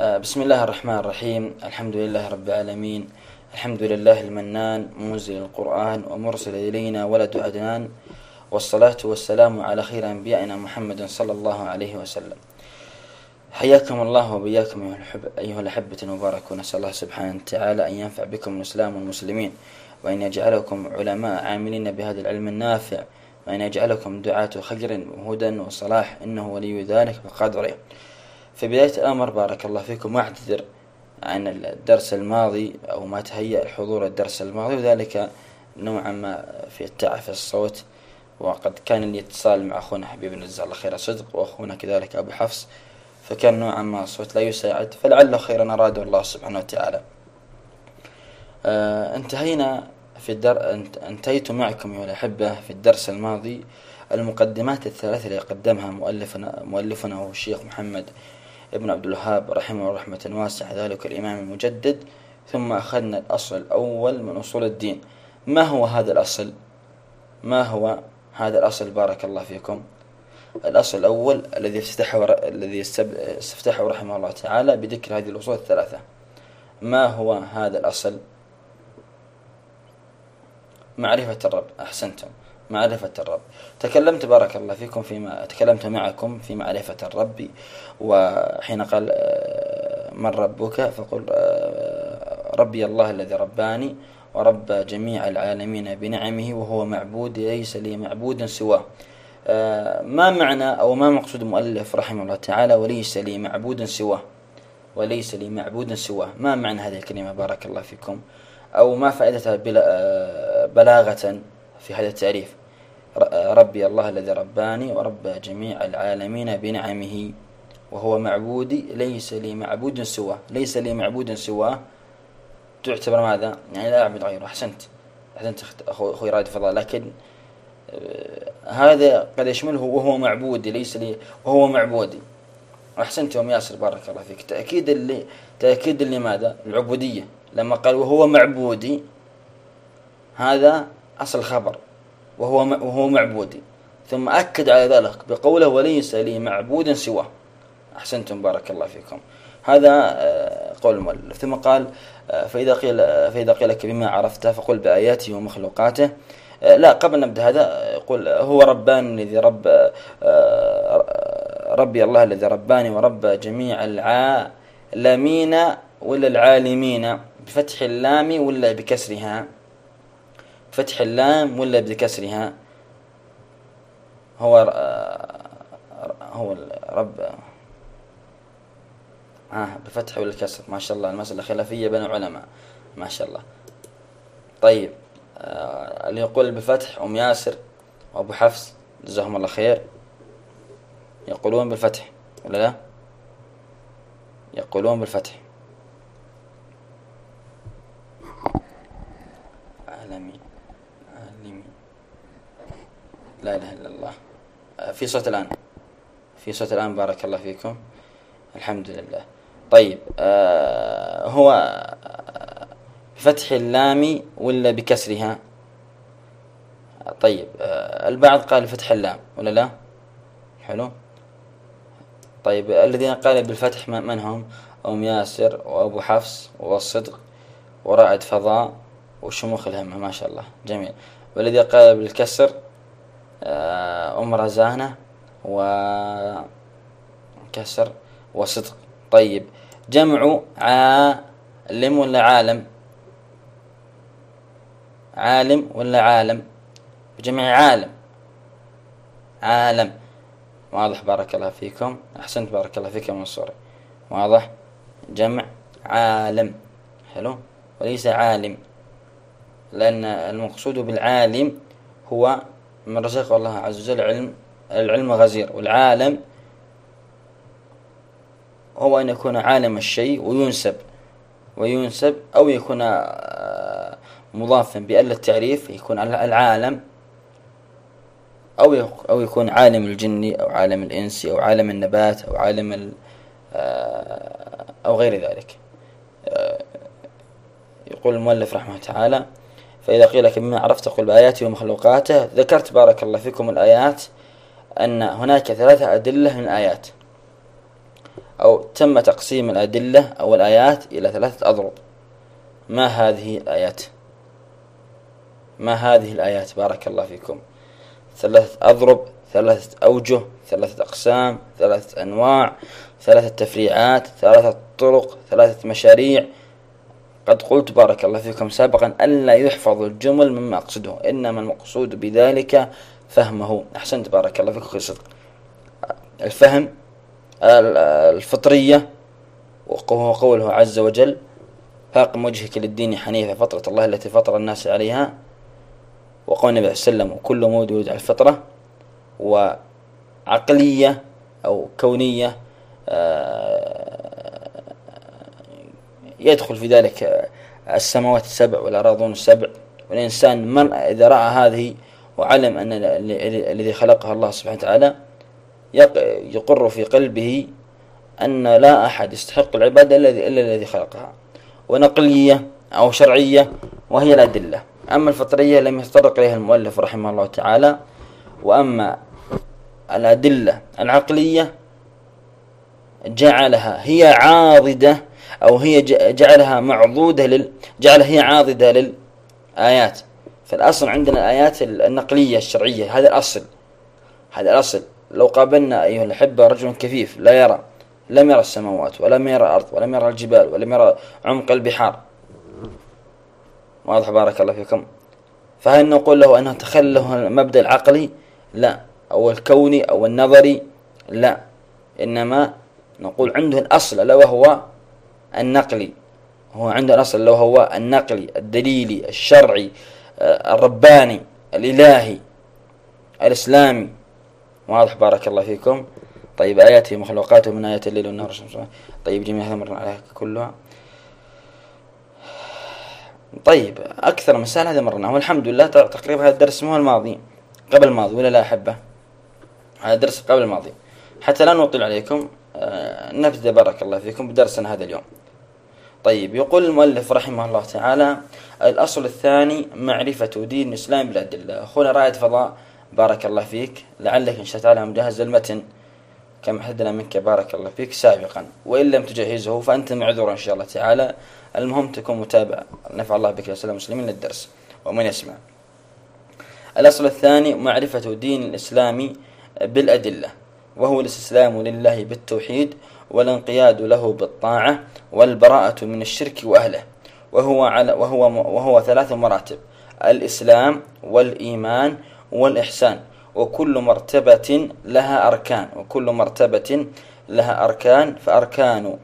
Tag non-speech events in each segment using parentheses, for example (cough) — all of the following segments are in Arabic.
آه، بسم الله الرحمن الرحيم. الحمد لله رب العالمين. الحمد لله المنان منزل القرآن ومرسل إلينا ولد عدنان. والصلاة والسلام على خير أنبيائنا محمد صلى الله عليه وسلم. حياكم الله وبياكم أيها الأحبة المبارك ونسأل الله سبحانه وتعالى أن ينفع بكم الإسلام والمسلمين وأن يجعلكم علماء عاملين بهذا العلم النافع وأن يجعلكم دعاة خير وهدى وصلاح. إنه ولي ذلك بقدره. في بداية الأمر بارك الله فيكم أعتذر عن الدرس الماضي أو ما تهيأ الحضور الدرس الماضي وذلك نوعا ما في التعب الصوت. وقد كان لي اتصال مع أخونا حبيبنا جزاه الله خير صدق وأخونا كذلك أبو حفص. فكان نوعا ما الصوت لا يساعد فلعله خيرا أراده الله سبحانه وتعالى. آه انتهينا في الدر... انتهيت معكم يا الأحبة في الدرس الماضي. المقدمات الثلاثة اللي قدمها مؤلفنا مؤلفنا هو الشيخ محمد ابن عبد الوهاب رحمه رحمة واسعة ذلك الإمام المجدد. ثم أخذنا الأصل الأول من أصول الدين. ما هو هذا الأصل؟ ما هو هذا الأصل؟ بارك الله فيكم. الأصل الأول الذي افتتحه الذي استفتحه رحمه الله تعالى بذكر هذه الأصول الثلاثة. ما هو هذا الأصل؟ معرفة الرب أحسنتم. معرفة الرب. تكلمت بارك الله فيكم فيما تكلمت معكم في معرفة الرب وحين قال آه، من ربك؟ فقل آه، ربي الله الذي رباني ورب جميع العالمين بنعمه وهو معبود ليس لي معبود سواه. آه، ما معنى أو ما مقصود المؤلف رحمه الله تعالى وليس لي معبود سواه؟ وليس لي معبود سواه. ما معنى هذه الكلمة بارك الله فيكم؟ أو ما فائدتها بلاغة في هذا التعريف؟ ربي الله الذي رباني ورب جميع العالمين بنعمه وهو معبودي ليس لي معبود سواه. ليس لي معبود سواه. تعتبر ماذا؟ يعني لا أعبد غيره. أحسنت. أحسنت أخوي رائد فضل لكن آه، هذا قد يشمله وهو معبودي ليس لي وهو معبودي. أحسنت يوم ياسر. بارك الله فيك. تأكيد اللي تأكيد لماذا؟ العبودية. لما قال وهو معبودي هذا أصل خبر. وهو وهو معبودي. ثم أكد على ذلك بقوله وليس لي معبود سواه أحسنتم بارك الله فيكم. هذا آه، قول المؤلف. ثم قال آه، فإذا قيل فإذا قيل لك بما عرفته فقل بآياته ومخلوقاته. آه، لا قبل نبدأ هذا يقول هو ربان الذي رب ربي الله الذي رباني ورب جميع العالمين ولا العالمين بفتح اللام ولا بكسرها. بفتح اللام ولا بكسرها؟ هو هو رب آه بفتح ولا الكسر ما شاء الله المسألة خلافية بين العلماء. ما شاء الله. طيب آه اللي يقول بفتح أم ياسر وأبو حفص جزاهم الله خير. يقولون بالفتح ولا لا؟ يقولون بالفتح. لا إله إلا الله. آه، في صوت الآن. في صوت الآن. بارك الله فيكم. الحمد لله. طيب آه هو بفتح اللام ولا بكسرها؟ طيب آه البعض قال فتح اللام ولا لا؟ حلو. طيب الذين قال بالفتح من هم؟ أم ياسر وأبو حفص والصدق ورائد فضاء وشموخ الهمة. ما شاء الله. جميل. والذي قال بالكسر آه، أم رزانة وكسر وصدق. طيب جمع عالم ولا عالم؟ عالم ولا عالم؟ بجمع عالم. عالم. واضح بارك الله فيكم. أحسنت بارك الله فيكم منصوري. واضح. جمع عالم. حلو. وليس عالم لأن المقصود بالعالم هو من رزق الله عز وجل علم العلم غزير. والعالم هو أن يكون عالم الشيء وينسب وينسب أو يكون آه، مضافا بأل التعريف يكون العالم أو أو يكون عالم الجن أو عالم الإنس أو عالم النبات أو عالم آه، أو غير ذلك. آه، يقول المؤلف رحمه تعالى فإذا قيل لك بما عرفت قل بآياته ومخلوقاته ذكرت بارك الله فيكم الآيات أن هناك ثلاثة أدلة من الآيات. أو تم تقسيم الأدلة أو الآيات إلى ثلاثة أضرب. ما هذه الآيات؟ ما هذه الآيات؟ بارك الله فيكم. ثلاثة أضرب ثلاثة أوجه ثلاثة أقسام ثلاثة أنواع ثلاثة تفريعات ثلاثة طرق ثلاثة مشاريع قد قلت بارك الله فيكم سابقا ألا يحفظ الجمل مما أقصده إنما المقصود بذلك فهمه. أحسنت بارك الله فيكم صدق الفهم الفطرية وهو قوله عز وجل فاقم وجهك للدين حنيفة فطرة الله التي فطر الناس عليها. وقول النبي صلى الله عليه وسلم كل مولود على الفطرة وعقلية أو كونية آه، يدخل في ذلك السماوات السبع والأراضون السبع. والإنسان من إذا رأى هذه وعلم أن الذي خلقها الله سبحانه وتعالى يقر في قلبه أن لا أحد يستحق العبادة إلا الذي خلقها. ونقلية أو شرعية وهي الأدلة. أما الفطرية لم يتطرق إليها المؤلف رحمه الله تعالى. وأما الأدلة العقلية جعلها هي عاضدة أو هي جعلها معضودة لل جعلها هي عاضدة للآيات. فالأصل عندنا الآيات النقلية الشرعية هذا الأصل. هذا الأصل. لو قابلنا أيها الأحبة رجل كفيف لا يرى لم يرى السماوات ولم يرى الأرض ولم يرى الجبال ولم يرى عمق البحار. واضح بارك الله فيكم. فهل نقول له أنه تخله المبدأ العقلي؟ لا. أو الكوني أو النظري؟ لا. إنما نقول عنده الأصل ألا وهو النقلي. هو عنده الأصل ألا وهو النقلي الدليلي الشرعي آه، الرباني الإلهي الإسلامي. واضح بارك الله فيكم. طيب آياته مخلوقاته من آيات الليل والنهار طيب جميع هذا مرنا عليها كلها طيب أكثر مسائل هذا مرنا. والحمد لله تقريبا هذا الدرس مو الماضي قبل الماضي ولا لا أحبه؟ هذا الدرس قبل الماضي. حتى لا نطيل عليكم آه نبدأ بارك الله فيكم بدرسنا هذا اليوم. طيب يقول المؤلف رحمه الله تعالى الأصل الثاني معرفة دين الإسلام بالأدلة أخونا رائد فضاء بارك الله فيك. لعلك إن شاء الله مجهز المتن. كما حدنا منك بارك الله فيك سابقا. وإن لم تجهزه فأنت معذور إن شاء الله تعالى. المهم تكون متابع. نفع الله بك يا سلام المسلمين للدرس. ومن يسمع. الأصل الثاني معرفة دين الإسلام بالأدلة. وهو الاستسلام لله بالتوحيد والانقياد له بالطاعة والبراءة من الشرك وأهله. وهو على وهو وهو ثلاث مراتب الإسلام والإيمان والإحسان. وكل مرتبة لها أركان. وكل مرتبة لها أركان. فأركان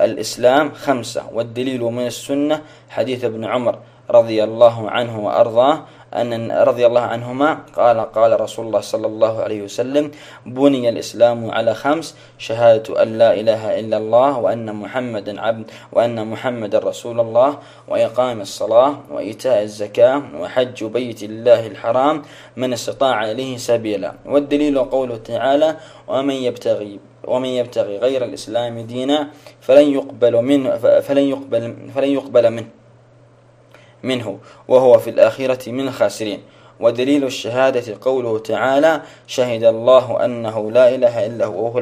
الإسلام خمسة. والدليل من السنة حديث ابن عمر رضي الله عنه وأرضاه أن رضي الله عنهما قال قال رسول الله صلى الله عليه وسلم بني الإسلام على خمس شهادة أن لا إله إلا الله وأن محمدا عبد وأن محمدا رسول الله وإقام الصلاة وإيتاء الزكاة وحج بيت الله الحرام من استطاع إليه سبيلا. والدليل قوله تعالى ومن يبتغي ومن يبتغي غير الإسلام دينا فلن يقبل منه فلن يقبل فلن يقبل منه. منه وهو في الآخرة من الخاسرين. ودليل الشهادة قوله تعالى شهد الله أنه لا إله إلا هو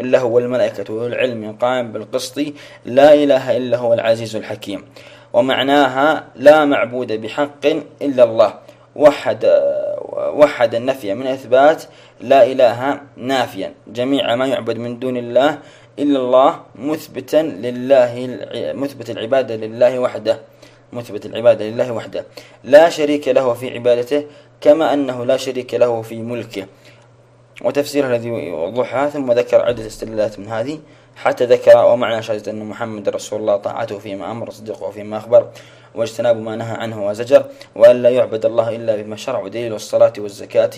إلا هو الملائكة والعلم قائم بالقسط لا إله إلا هو العزيز الحكيم. ومعناها لا معبود بحق إلا الله. وحد وحد النفي من إثبات لا إله نافيا. جميع ما يعبد من دون الله إلا الله مثبتا لله مثبت العبادة لله وحده. مثبت العبادة لله وحده. لا شريك له في عبادته كما أنه لا شريك له في ملكه. وتفسيره الذي يوضحها ثم ذكر عدة استدلالات من هذه حتى ذكر ومعنى شهادة أن محمد رسول الله طاعته فيما أمر صدقه فيما أخبر واجتناب ما نهى عنه وزجر وأن لا يعبد الله إلا بما شرع ودليل الصلاة والزكاة.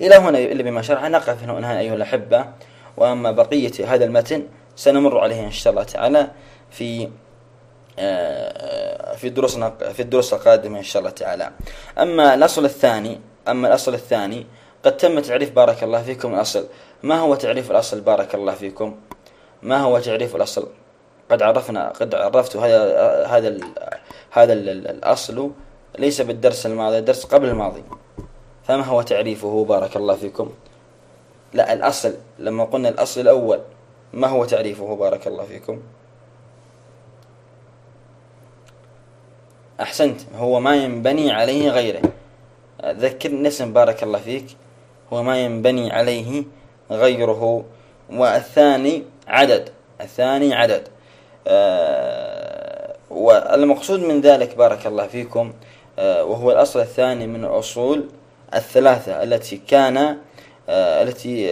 إلى هنا إلا بما شرع نقف هنا أيها الأحبة. وأما بقية هذا المتن سنمر عليه إن شاء الله تعالى في في دروسنا في الدروس القادمة إن شاء الله تعالى. أما الأصل الثاني أما الأصل الثاني قد تم تعريف بارك الله فيكم الأصل. ما هو تعريف الأصل بارك الله فيكم؟ ما هو تعريف الأصل؟ قد عرفنا قد عرفت هذا هذا هذا الأصل ليس بالدرس الماضي الدرس قبل الماضي. فما هو تعريفه بارك الله فيكم؟ لا الأصل لما قلنا الأصل الأول ما هو تعريفه بارك الله فيكم؟ أحسنت. هو ما ينبني عليه غيره. ذكر اسم بارك الله فيك. هو ما ينبني عليه غيره. والثاني عدد. الثاني عدد. آه والمقصود من ذلك بارك الله فيكم آه وهو الأصل الثاني من الأصول الثلاثة التي كان آه التي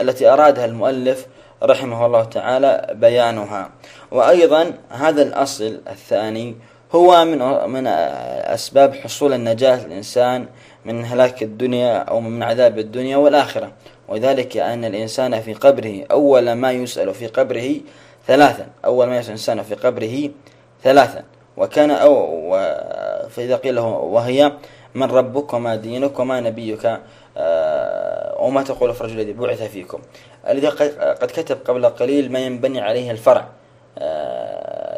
التي أرادها المؤلف رحمه الله تعالى بيانها. وأيضا هذا الأصل الثاني هو من من أسباب حصول النجاة للإنسان من هلاك الدنيا أو من عذاب الدنيا والآخرة. وذلك أن الإنسان في قبره أول ما يسأل في قبره ثلاثا. أول ما يسأل الإنسان في قبره ثلاثا. وكان أو فإذا قيل له وهي من ربك وما دينك وما نبيك؟ آه، وما تقول في الرجل الذي بعث فيكم. الذي قد كتب قبل قليل ما ينبني عليه الفرع.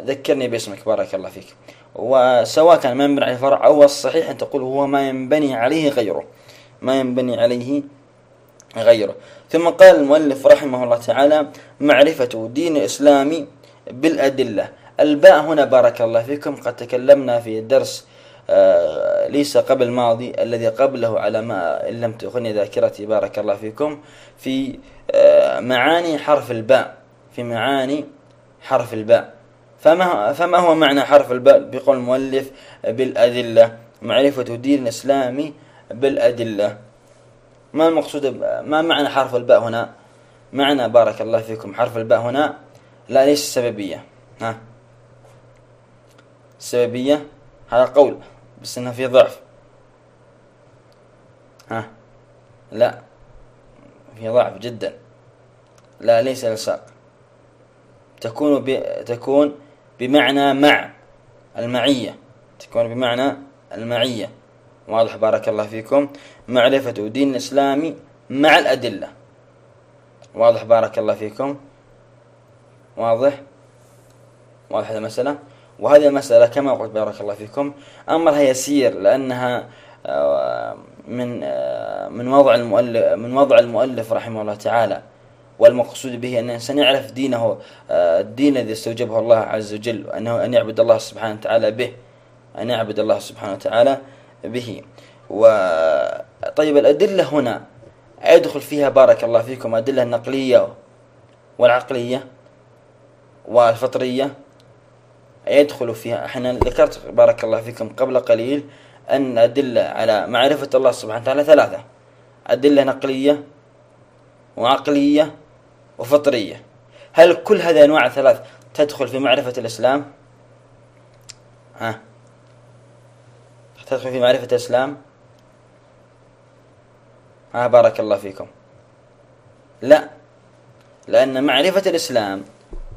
ذكرني باسمك بارك الله فيك. وسواء كان ما ينبني عليه الفرع أو الصحيح أن تقول هو ما ينبني عليه غيره. ما ينبني عليه غيره. ثم قال المؤلف رحمه الله تعالى معرفة دين الإسلام بالأدلة. الباء هنا بارك الله فيكم قد تكلمنا في الدرس آه، ليس قبل الماضي الذي قبله على ما إن لم تخني ذاكرتي. بارك الله فيكم. في آه، معاني حرف الباء في معاني حرف الباء. فما فما هو معنى حرف الباء بقول المؤلف بالأدلة؟ معرفة دين الإسلام بالأدلة. ما المقصود ما معنى حرف الباء هنا؟ معنى بارك الله فيكم حرف الباء هنا لا ليس السببية ها؟ السببية هذا قول بس انها في ضعف. ها؟ لا في ضعف جدا. لا ليس لصاق تكون. تكون بمعنى مع المعية. تكون بمعنى المعية. واضح بارك الله فيكم. معرفة دين الإسلام مع الأدلة. واضح بارك الله فيكم. واضح؟ واضح هذه المسألة؟ وهذه المسألة كما قلت بارك الله فيكم. أمرها يسير لأنها آه، من آه، من وضع المؤلف من وضع المؤلف رحمه الله تعالى. والمقصود به أن الإنسان يعرف دينه آه، الدين الذي استوجبه الله عز وجل وأنه أن يعبد الله سبحانه وتعالى به أن يعبد الله سبحانه وتعالى به. وطيب الأدلة هنا يدخل فيها بارك الله فيكم أدلة النقلية والعقلية والفطرية. يدخل فيها إحنا ذكرت بارك الله فيكم قبل قليل أن أدلة على معرفة الله سبحانه وتعالى ثلاثة. أدلة نقلية وعقلية وفطرية. هل كل هذه الأنواع الثلاث تدخل في معرفة الإسلام؟ ها؟ تدخل في معرفة الإسلام؟ ها بارك الله فيكم. لا. لأن معرفة الإسلام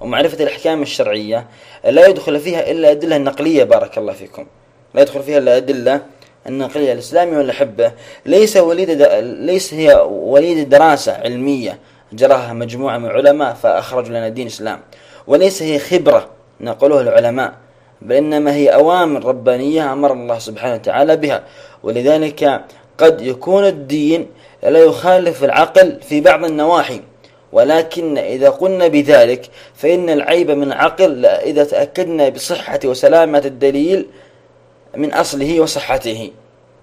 ومعرفة الأحكام الشرعية لا يدخل فيها إلا أدلة النقلية بارك الله فيكم. لا يدخل فيها إلا أدلة النقلية الإسلامي والأحبة. ليس وليد ليس هي وليد دراسة علمية جراها مجموعة من العلماء فأخرجوا لنا دين الإسلام وليس هي خبرة نقلوها العلماء بل إنما هي أوامر ربانية أمر الله سبحانه وتعالى بها. ولذلك قد يكون الدين لا يخالف العقل في بعض النواحي ولكن إذا قلنا بذلك فإن العيب من العقل إذا تأكدنا بصحة وسلامة الدليل من أصله وصحته.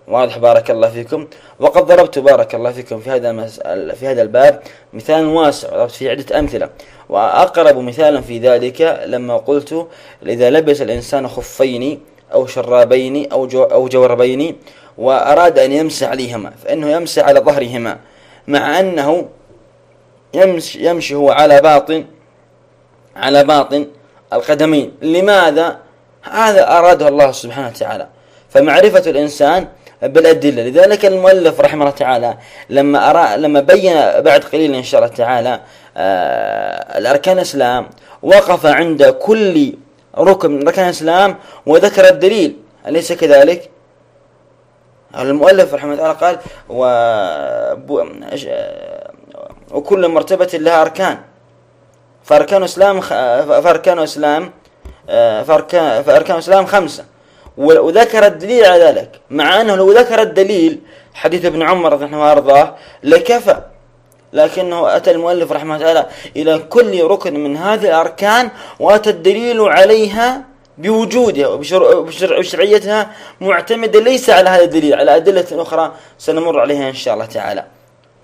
واضح بارك الله فيكم. وقد ضربت بارك الله فيكم في هذا في هذا الباب مثال واسع ضربت فيه عدة أمثلة. وأقرب مثال في ذلك لما قلت إذا لبس الإنسان خفين أو شرابين أو جو أو جوربين وأراد أن يمسح عليهما فإنه يمسح على ظهرهما مع أنه يمشي, يمشي هو على باطن على باطن القدمين. لماذا؟ هذا أراده الله سبحانه وتعالى. فمعرفة الإنسان بالأدلة. لذلك المؤلف رحمه الله تعالى لما أرى لما بين بعد قليل إن شاء الله تعالى آه الأركان الإسلام وقف عند كل ركن من أركان الإسلام وذكر الدليل. أليس كذلك؟ المؤلف رحمه الله تعالى قال و وكل مرتبة لها أركان. فأركان الإسلام فأركان الإسلام آه، فأركان, فأركان الإسلام خمسة. وذكر الدليل على ذلك مع أنه لو ذكر الدليل حديث ابن عمر رضي الله عنه لكفى. لكنه أتى المؤلف رحمه الله إلى كل ركن من هذه الأركان وأتى الدليل عليها بوجودها وبشرعيتها معتمدة ليس على هذا الدليل على أدلة أخرى سنمر عليها إن شاء الله تعالى.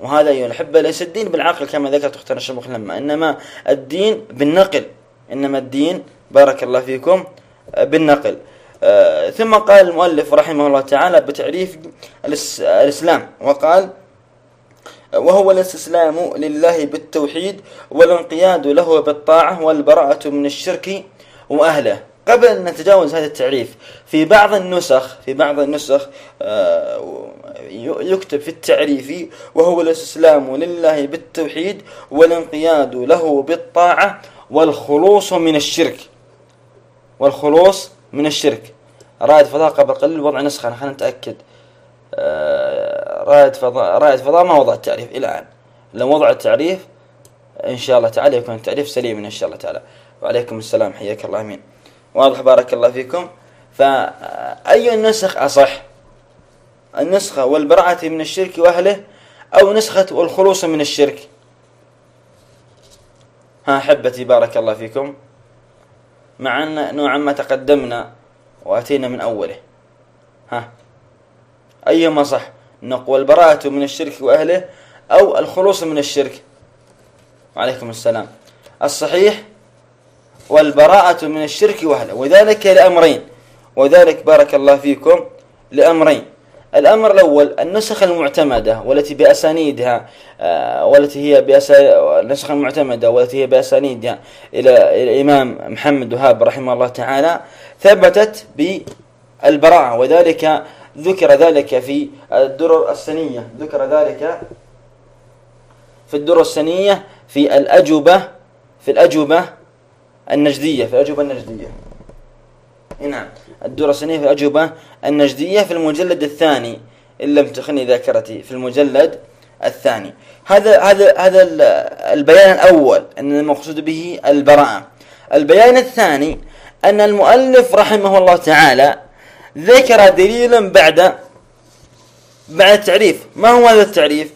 وهذا أيها الأحبة ليس الدين بالعقل كما ذكرت أختنا الشيخ لما إنما الدين بالنقل. إنما الدين بارك الله فيكم بالنقل. ثم قال المؤلف رحمه الله تعالى بتعريف الإسلام وقال وهو الاستسلام لله بالتوحيد والانقياد له بالطاعة والبراءة من الشرك وأهله. قبل أن نتجاوز هذا التعريف في بعض النسخ في بعض النسخ آه، يكتب في التعريف وهو الاستسلام لله بالتوحيد والانقياد له بالطاعة والخلوص من الشرك. والخلوص من الشرك. رائد فضاء قبل قليل وضع نسخة خلينا نتأكد. آه، رائد فضاء رائد فضاء ما وضع التعريف إلى الآن. لو وضع التعريف إن شاء الله تعالى يكون التعريف سليم إن شاء الله تعالى. وعليكم السلام حياك الله أمين. واضح بارك الله فيكم. فأي النسخ أصح؟ النسخة والبراءة من الشرك وأهله أو نسخة والخلوص من الشرك؟ ها أحبتي بارك الله فيكم. مع أن نوعا ما تقدمنا وأتينا من أوله. ها. أيهما صح نقوى البراءة من الشرك وأهله أو الخلوص من الشرك. وعليكم السلام. الصحيح والبراءة من الشرك وأهله. وذلك لأمرين. وذلك بارك الله فيكم لأمرين. الأمر الأول النسخ المعتمدة والتي بأسانيدها آه، والتي هي النسخ المعتمدة والتي هي بأسانيدها إلى الإمام محمد وهاب رحمه الله تعالى ثبتت بالبراءة وذلك ذكر ذلك في الدرر السنية ذكر ذلك في الدرر السنية في الأجوبة في الأجوبة النجدية في الأجوبة النجدية. نعم. الدرة السنية في الأجوبة النجدية في المجلد الثاني إن لم تخني ذاكرتي في المجلد الثاني. هذا هذا هذا البيان الأول أن المقصود به البراءة. البيان الثاني أن المؤلف رحمه الله تعالى ذكر دليلا بعد بعد التعريف. ما هو هذا التعريف؟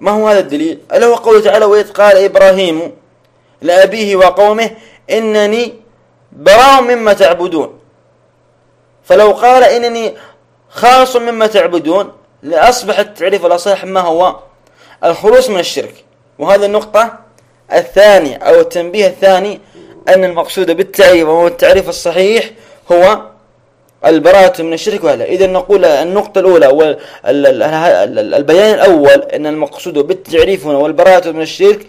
ما هو هذا الدليل؟ ألا هو قوله تعالى وإذ قال إبراهيم لأبيه وقومه إنني براء مما تعبدون فلو قال إنني خاص مما تعبدون لأصبح التعريف الأصح ما هو؟ الخلوص من الشرك. وهذه النقطة الثانية أو التنبيه الثاني أن المقصود بالتعريف وهو التعريف الصحيح هو البراءة من الشرك وهلا إذا نقول النقطة الأولى والبيان الأول أن المقصود بالتعريف والبراءة من الشرك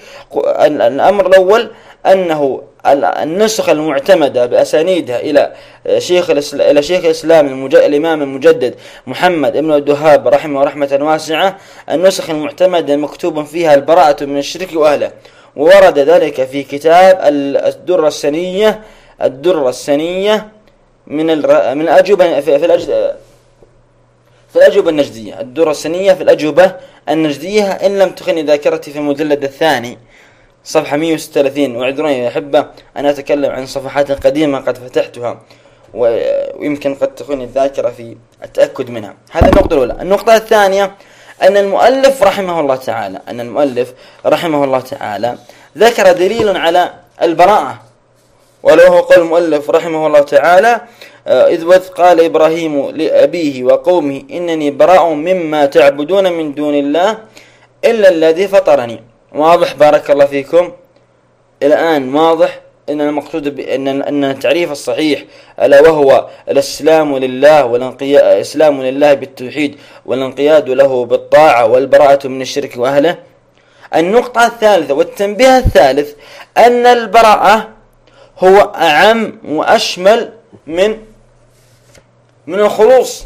الأمر الأول أنه النسخ المعتمدة بأسانيدها إلى شيخ إلى شيخ الإسلام المج... الإمام المجدد محمد ابن الدهاب رحمه رحمة واسعة النسخ المعتمدة مكتوب فيها البراءة من الشرك وأهله وورد ذلك في كتاب الدرة السنية الدرة السنية من. من الأجوبة في, في الأج... في الأجوبة النجدية الدرة السنية في الأجوبة النجدية إن لم تخني ذاكرتي في المجلد الثاني صفحة 136 واعذروني يا أحبة أنا أتكلم عن صفحات قديمة قد فتحتها ويمكن قد تكون الذاكرة في التأكد منها. هذه النقطة الأولى. النقطة الثانية أن المؤلف رحمه الله تعالى أن المؤلف رحمه الله تعالى ذكر دليل على البراءة. ولو هو قول المؤلف رحمه الله تعالى آه، إذ قال إبراهيم لأبيه وقومه إنني براء مما تعبدون من دون الله إلا الذي فطرني. واضح بارك الله فيكم. الآن واضح أن المقصود بأن أن التعريف الصحيح ألا وهو الإسلام لله والانقياد الإسلام لله بالتوحيد والانقياد له بالطاعة والبراءة من الشرك وأهله. النقطة الثالثة والتنبيه الثالث أن البراءة هو أعم وأشمل من من الخلوص.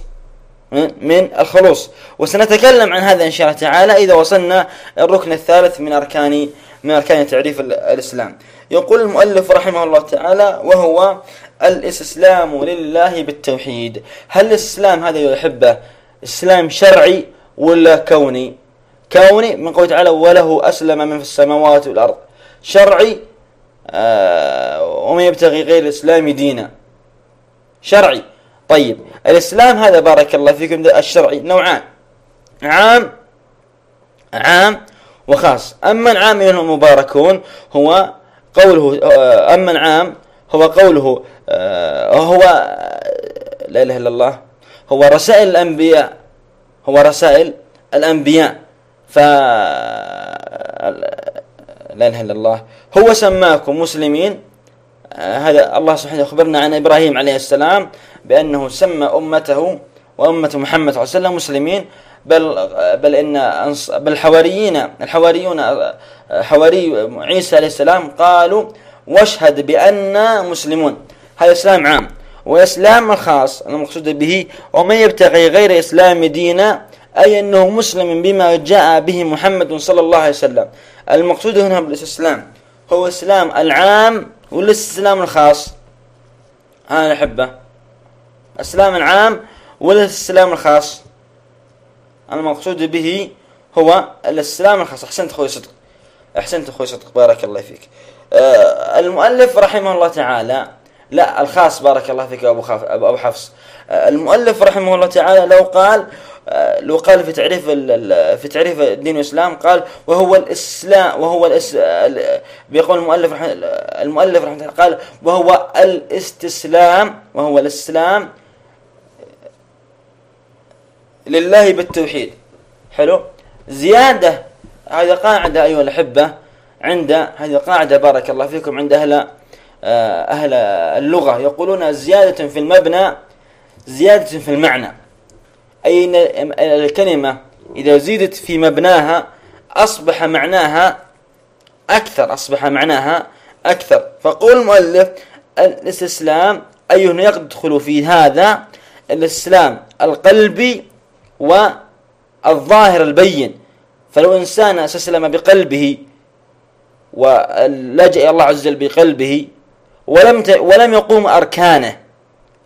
من الخلوص. وسنتكلم عن هذا إن شاء الله تعالى إذا وصلنا الركن الثالث من أركان من أركان تعريف الإسلام. يقول المؤلف رحمه الله تعالى وهو الاستسلام لله بالتوحيد. هل الإسلام هذا يحبه إسلام شرعي ولا كوني؟ كوني من قوله تعالى وله أسلم من في السماوات والأرض. شرعي آه ومن يبتغي غير الإسلام دينا. شرعي. طيب الإسلام هذا بارك الله فيكم الشرعي نوعان. عام عام وخاص. أما العام أيها المباركون هو قوله أما العام هو قوله آه، هو لا إله إلا الله هو رسائل الأنبياء هو رسائل الأنبياء. ف لا إله إلا الله هو سماكم مسلمين. آه، هذا الله سبحانه يخبرنا عن إبراهيم عليه السلام بأنه سمى أمته وأمة محمد صلى الله عليه وسلم مسلمين بل بل إن بل الحواريين الحواريون حواري عيسى عليه السلام قالوا واشهد بأننا مسلمون. هذا إسلام عام وإسلام الخاص المقصود به ومن يبتغي غير إسلام دينا أي أنه مسلم بما جاء به محمد صلى الله عليه وسلم. المقصود هنا بالإسلام هو إسلام العام ولا الإسلام الخاص. أنا أحبه. الإسلام العام ولا الإسلام الخاص. المقصود به هو الإسلام الخاص. أحسنت أخوي صدق. أحسنت أخوي صدق. بارك الله فيك. آه المؤلف رحمه الله تعالى لا الخاص بارك الله فيك أبو, خاف أبو حفص. آه المؤلف رحمه الله تعالى لو قال آه لو قال في تعريف في تعريف الدين الإسلام قال وهو الإسلام وهو الإس بيقول المؤلف المؤلف رحمه الله قال وهو الاستسلام وهو الإسلام لله بالتوحيد. حلو؟ زيادة هذه قاعدة أيها الأحبة عند هذه قاعدة بارك الله فيكم عند أهل آه، أهل اللغة. يقولون زيادة في المبنى زيادة في المعنى. أي أن الكلمة؟ إذا زيدت في مبناها أصبح معناها أكثر أصبح معناها أكثر. فقول المؤلف الإستسلام أي يدخل في هذا الإسلام القلبي والظاهر البين. فلو إنسان استسلم بقلبه ولجأ إلى الله عز وجل بقلبه ولم ولم يقوم أركانه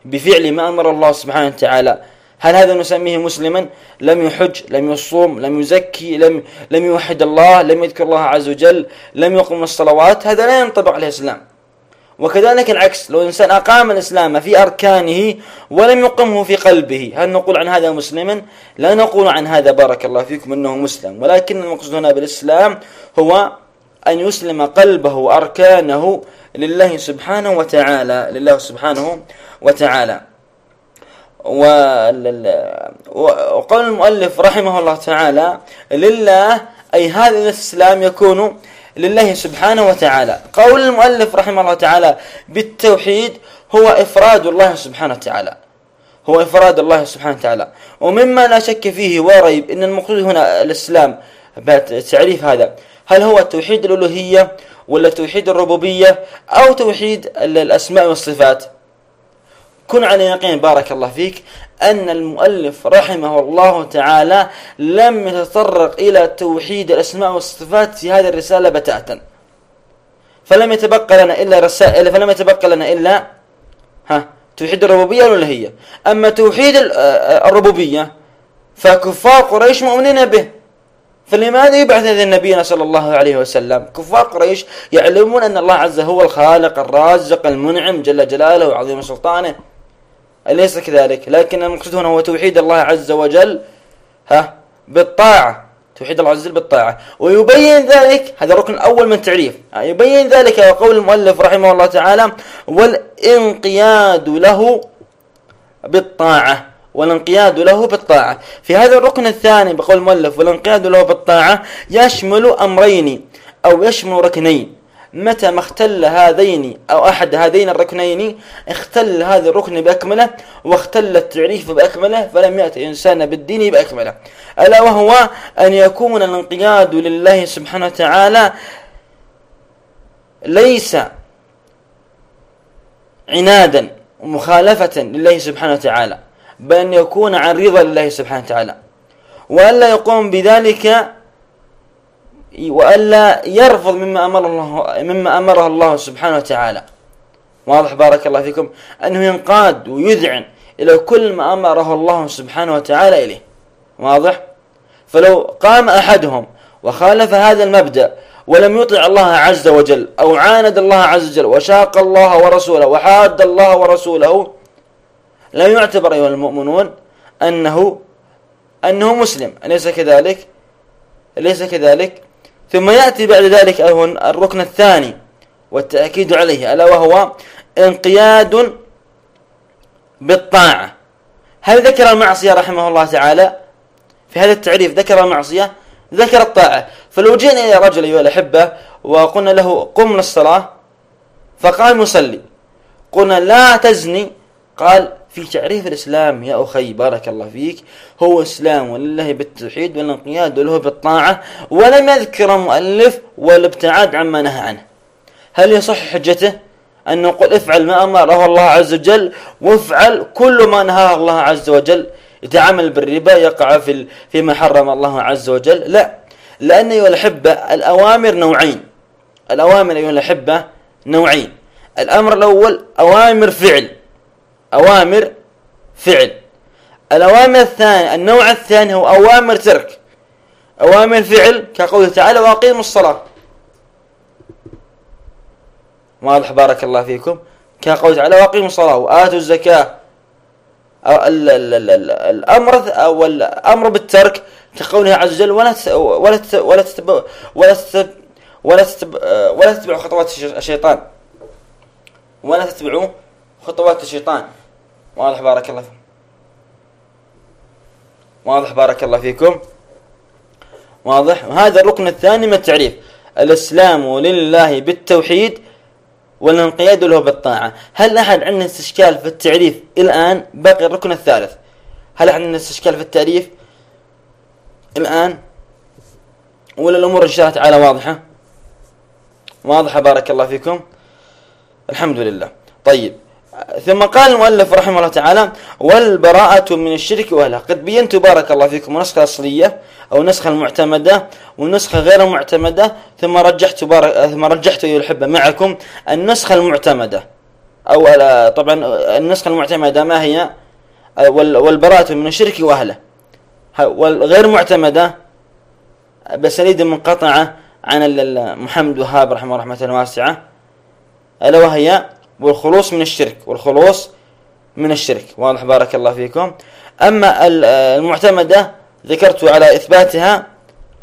بفعل ما أمر الله سبحانه وتعالى هل هذا نسميه مسلما؟ لم يحج لم يصوم لم يزكي لم لم يوحد الله لم يذكر الله عز وجل لم يقم الصلوات هذا لا ينطبق عليه الإسلام. وكذلك العكس. لو إنسان أقام الإسلام في أركانه ولم يقمه في قلبه هل نقول عن هذا مسلما؟ لا نقول عن هذا بارك الله فيكم أنه مسلم. ولكن المقصود هنا بالإسلام هو أن يسلم قلبه وأركانه لله سبحانه وتعالى لله سبحانه وتعالى. وقال المؤلف رحمه الله تعالى لله أي هذا الإسلام يكون لله سبحانه وتعالى. قول المؤلف رحمه الله تعالى بالتوحيد هو إفراد الله سبحانه وتعالى. هو إفراد الله سبحانه وتعالى. ومما لا شك فيه وريب إن المقصود هنا الإسلام تعريف هذا. هل هو توحيد الألوهية ولا توحيد الربوبية أو توحيد الأسماء والصفات؟ كن على يقين بارك الله فيك أن المؤلف رحمه الله تعالى لم يتطرق إلى توحيد الأسماء والصفات في هذه الرسالة بتاتا. فلم يتبقى لنا إلا رسائل فلم يتبقى لنا إلا ها توحيد الربوبية والألوهية أما توحيد الربوبية فكفار قريش مؤمنين به. فلماذا يبعث هذا النبي صلى الله عليه وسلم؟ كفار قريش يعلمون أن الله عز هو الخالق الرازق المنعم جل جلاله وعظيم سلطانه. أليس كذلك؟ لكن المقصود هنا هو توحيد الله عز وجل ها بالطاعة. توحيد الله عز وجل بالطاعة. ويبين ذلك هذا الركن الأول من التعريف. يبين ذلك وقول المؤلف رحمه الله تعالى والانقياد له بالطاعة. والانقياد له بالطاعة. في هذا الركن الثاني بقول المؤلف والانقياد له بالطاعة يشمل أمرين أو يشمل ركنين. متى ما اختل هذين أو أحد هذين الركنين اختل هذا الركن بأكمله واختل التعريف بأكمله فلم يأتي إنسان بالدين بأكمله. ألا وهو أن يكون الانقياد لله سبحانه وتعالى ليس عنادا ومخالفة لله سبحانه وتعالى بل أن يكون عن رضا لله سبحانه وتعالى. وألا يقوم بذلك وألا يرفض مما أمر الله مما أمره الله سبحانه وتعالى. واضح بارك الله فيكم. أنه ينقاد ويذعن إلى كل ما أمره الله سبحانه وتعالى إليه. واضح؟ فلو قام أحدهم وخالف هذا المبدأ ولم يطع الله عز وجل أو عاند الله عز وجل وشاق الله ورسوله وحاد الله ورسوله لا يعتبر أيها المؤمنون أنه أنه مسلم. أليس كذلك؟ أليس كذلك؟ ثم يأتي بعد ذلك الركن الثاني والتأكيد عليه ألا وهو انقياد بالطاعة. هل ذكر المعصية رحمه الله تعالى؟ في هذا التعريف ذكر المعصية ذكر الطاعة. فلو جئنا إلى رجل أيها الأحبة وقلنا له قم للصلاة فقام يصلي. قلنا لا تزني قال في تعريف الإسلام يا أخي بارك الله فيك هو إسلام ولله بالتوحيد والانقياد وله بالطاعة ولم يذكر المؤلف والابتعاد عما نهى عنه. هل يصح حجته؟ أن نقول افعل ما أمره الله عز وجل وافعل كل ما نهاه الله عز وجل. يتعامل بالربا يقع في فيما حرم الله عز وجل؟ لا. لأن أيها الأحبة الأوامر نوعين. الأوامر أيها الأحبة نوعين. الأمر الأول أوامر فعل. أوامر فعل. الأوامر الثانية النوع الثاني هو أوامر ترك. أوامر فعل كقوله تعالى وأقيموا الصلاة. واضح بارك الله فيكم. كقوله تعالى وأقيموا الصلاة وآتوا الزكاة. الأمر أو الأمر بالترك كقوله عز وجل ولا ولا ولا ولا تتبع ولا تتبع ولا تتبعوا خطوات الشيطان. ولا تتبعوا خطوات الشيطان. واضح بارك الله فيكم. واضح بارك الله فيكم. واضح. وهذا الركن الثاني من التعريف. الإسلام لله بالتوحيد والانقياد له بالطاعة. هل أحد عنده استشكال في التعريف الآن؟ باقي الركن الثالث. هل أحد عنده استشكال في التعريف الآن؟ ولا الأمور إن شاء الله تعالى واضحة؟ واضحة بارك الله فيكم. الحمد لله. طيب. ثم قال المؤلف رحمه الله تعالى والبراءة من الشرك وأهله قد بينت بارك الله فيكم النسخة الأصلية أو النسخة المعتمدة والنسخة غير المعتمدة ثم رجحت بارك ثم رجحت أيها الأحبة معكم النسخة المعتمدة. أو طبعا النسخة المعتمدة ما هي؟ والبراءة من الشرك وأهله. والغير معتمدة بسنيد منقطعة عن محمد وهاب رحمه الله رحمة واسعة. ألا وهي والخلوص من الشرك والخلوص من الشرك. واضح بارك الله فيكم. أما المعتمدة ذكرت على إثباتها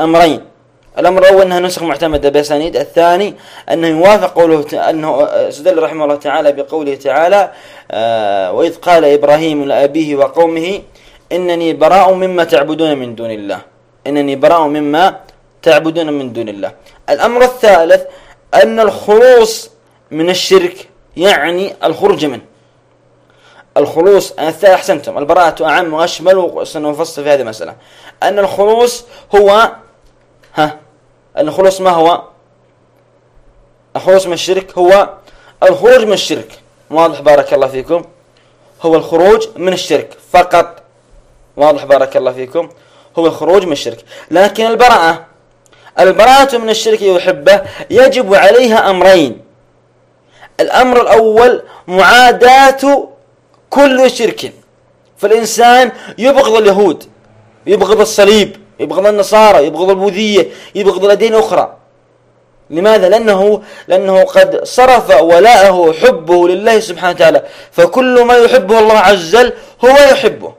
أمرين. الأمر الأول أنها نسخ معتمدة بأسانيد. الثاني أنه يوافق قوله أنه استدل رحمه الله تعالى بقوله تعالى آه وإذ قال إبراهيم لأبيه وقومه إنني براء مما تعبدون من دون الله. إنني براء مما تعبدون من دون الله. الأمر الثالث أن الخلوص من الشرك. يعني الخروج منه الخلوص أحسنتم. البراءة أعم وأشمل وسنفصل في هذه المسألة. أن الخلوص هو ها الخلوص ما هو؟ الخلوص من الشرك هو الخروج من الشرك. واضح بارك الله فيكم. هو الخروج من الشرك فقط. واضح بارك الله فيكم. هو الخروج من الشرك. لكن البراءة البراءة من الشرك يحبه يجب عليها أمرين. الأمر الأول معاداة كل شرك. فالإنسان يبغض اليهود يبغض الصليب يبغض النصارى يبغض البوذية يبغض الأدين الأخرى لماذا؟ لأنه لأنه قد صرف ولاءه حبه لله سبحانه وتعالى. فكل ما يحبه الله عز وجل هو يحبه.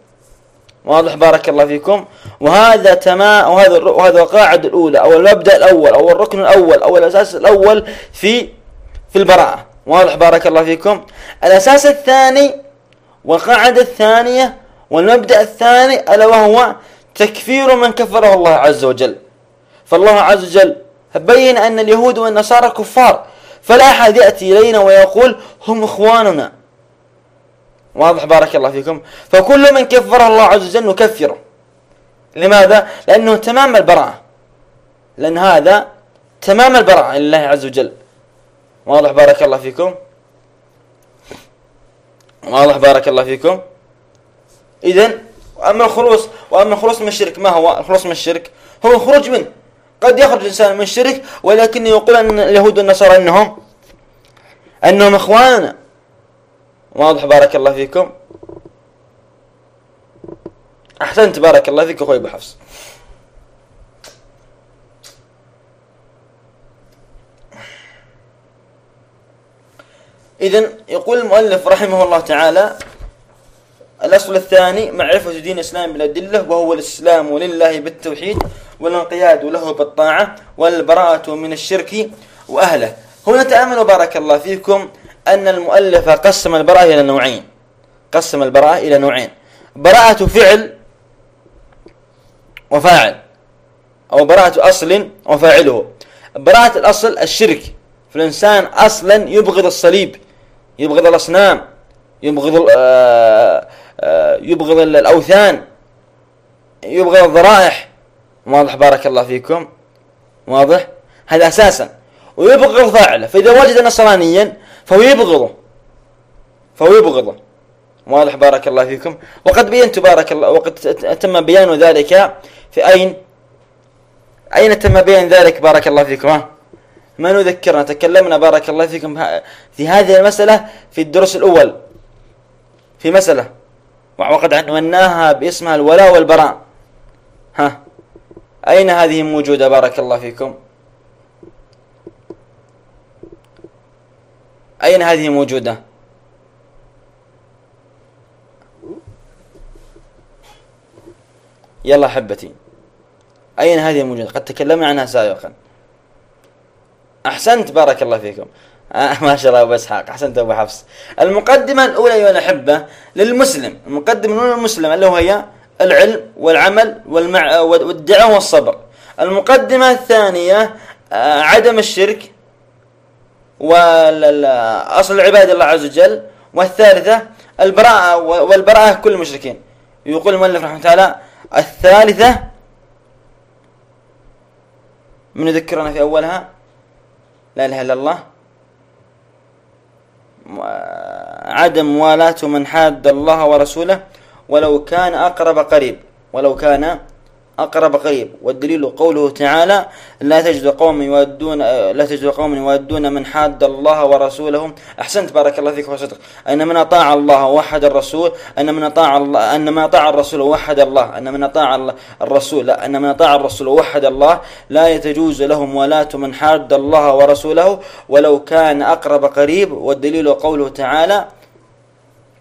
واضح بارك الله فيكم. وهذا تمام وهذا وهذا القاعدة الأولى أو المبدأ الأول أو الركن الأول أو الأساس الأول في في البراءة. واضح بارك الله فيكم. الأساس الثاني والقاعدة الثانية والمبدأ الثاني ألا وهو تكفير من كفره الله عز وجل. فالله عز وجل بين أن اليهود والنصارى كفار فلا أحد يأتي إلينا ويقول هم إخواننا. واضح بارك الله فيكم. فكل من كفر الله عز وجل نكفره. لماذا؟ لأنه تمام البراءة. لأن هذا تمام البراءة لله عز وجل. واضح بارك الله فيكم. واضح بارك الله فيكم. إذا أما الخلوص وأما الخلوص من الشرك ما هو الخلوص من الشرك؟ هو الخروج منه. قد يخرج الإنسان من الشرك ولكن يقول أن اليهود والنصارى أنهم أنهم إخواننا واضح بارك الله فيكم. أحسنت بارك الله فيك أخوي أبو حفص. إذا يقول المؤلف رحمه الله تعالى الأصل الثاني معرفة دين الإسلام بالأدلة وهو الإسلام لله بالتوحيد والانقياد له بالطاعة والبراءة من الشرك وأهله. هنا تأملوا بارك الله فيكم أن المؤلف قسم البراءة إلى نوعين. قسم البراءة إلى نوعين. براءة فعل وفاعل أو براءة أصل وفاعله. براءة الأصل الشرك فالإنسان أصلا يبغض الصليب. يبغض الأصنام يبغض آه، آه، يبغض الأوثان يبغض الذرائح واضح بارك الله فيكم. واضح؟ هذا أساسا. ويبغض فاعله فإذا وجد نصرانيا فهو يبغضه. فهو يبغضه. واضح بارك الله فيكم. وقد بينت بارك الله وقد تم بيان ذلك في أين؟ أين تم بيان ذلك؟ بارك الله فيكم. ها؟ ما نذكرنا. تكلمنا بارك الله فيكم في هذه المسألة في الدرس الأول. في مسألة. وقد عنوناها باسمها الولاء والبراء. ها. أين هذه موجودة بارك الله فيكم؟ أين هذه موجودة؟ يلا حبتي أين هذه موجودة؟ قد تكلمنا عنها سابقا. أحسنت بارك الله فيكم. آه ما شاء الله أبو إسحاق. أحسنت أبو حفص. المقدمة الأولى أيها الأحبة للمسلم. المقدمة الأولى للمسلم اللي هي العلم والعمل والمع والدعوة والصبر. المقدمة الثانية آه عدم الشرك وأصل العباد الله عز وجل. والثالثة البراءة والبراءة كل المشركين. يقول المؤلف رحمه الله تعالى الثالثة من يذكرنا في أولها؟ لا إله إلا الله. عدم موالاة من حاد الله ورسوله ولو كان أقرب قريب. ولو كان أقرب قريب والدليل قوله تعالى لا تجد قوم يودون لا تجد قوم يودون من حاد الله ورسوله. أحسنت بارك الله فيك وصدق. أن من أطاع الله ووحد الرسول أن من أطاع الله أن من أطاع الرسول ووحد الله أن من أطاع الرسول لا أن من أطاع الرسول ووحد الله لا يتجوز له موالاة من حاد الله ورسوله ولو كان أقرب قريب. والدليل قوله تعالى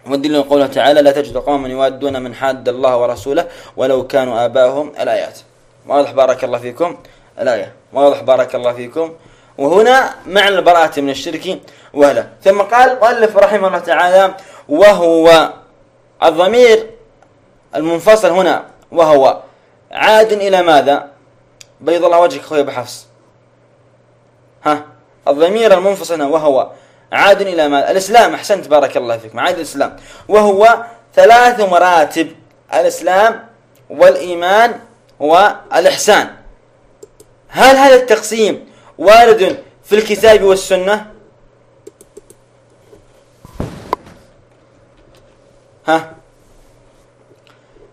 والدليل قوله تعالى لا تجد قوما يوادون من حاد الله ورسوله ولو كانوا آباءهم الآيات. واضح بارك الله فيكم. الآية. واضح بارك الله فيكم. وهنا معنى البراءة من الشرك وهلا. ثم قال مؤلف رحمه الله تعالى وهو الضمير المنفصل هنا وهو عاد إلى ماذا؟ بيض الله وجهك أخوي بحفص ها؟ الضمير المنفصل هنا وهو عاد إلى ما الإسلام أحسنت بارك الله فيكم عاد الإسلام. وهو ثلاث مراتب الإسلام والإيمان والإحسان. هل هذا التقسيم وارد في الكتاب والسنة؟ ها؟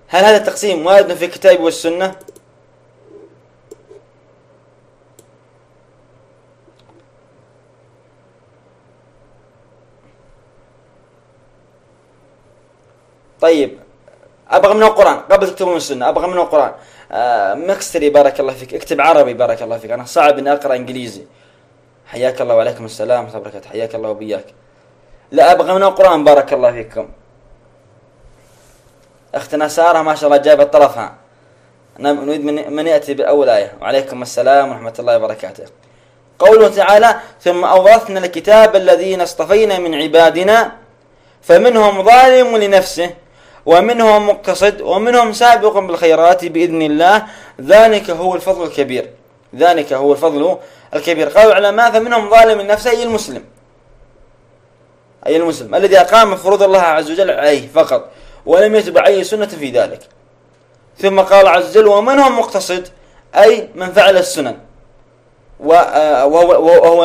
هل هذا التقسيم وارد في الكتاب والسنة؟ طيب أبغى من القرآن. قبل تكتبوا من السنة أبغى من القرآن. آه مكستري بارك الله فيك. اكتب عربي بارك الله فيك. أنا صعب إني أقرأ إنجليزي. حياك الله وعليكم السلام ورحمة حياك الله وبياك. لا أبغى من القرآن بارك الله فيكم. أختنا سارة ما شاء الله جابت طرفها. نريد من يأتي بأول آية. وعليكم السلام ورحمة الله وبركاته. قوله تعالى ثم أورثنا الكتاب الذين اصطفينا من عبادنا فمنهم ظالم لنفسه ومنهم مقتصد ومنهم سابق بالخيرات بإذن الله. ذلك هو الفضل الكبير. ذلك هو الفضل الكبير. قالوا العلماء فمنهم ظالم لنفسه أي المسلم. أي المسلم الذي أقام فروض الله عز وجل عليه فقط ولم يتبع أي سنة في ذلك. ثم قال عز وجل ومنهم مقتصد أي من فعل السنن. آه، وهو, وهو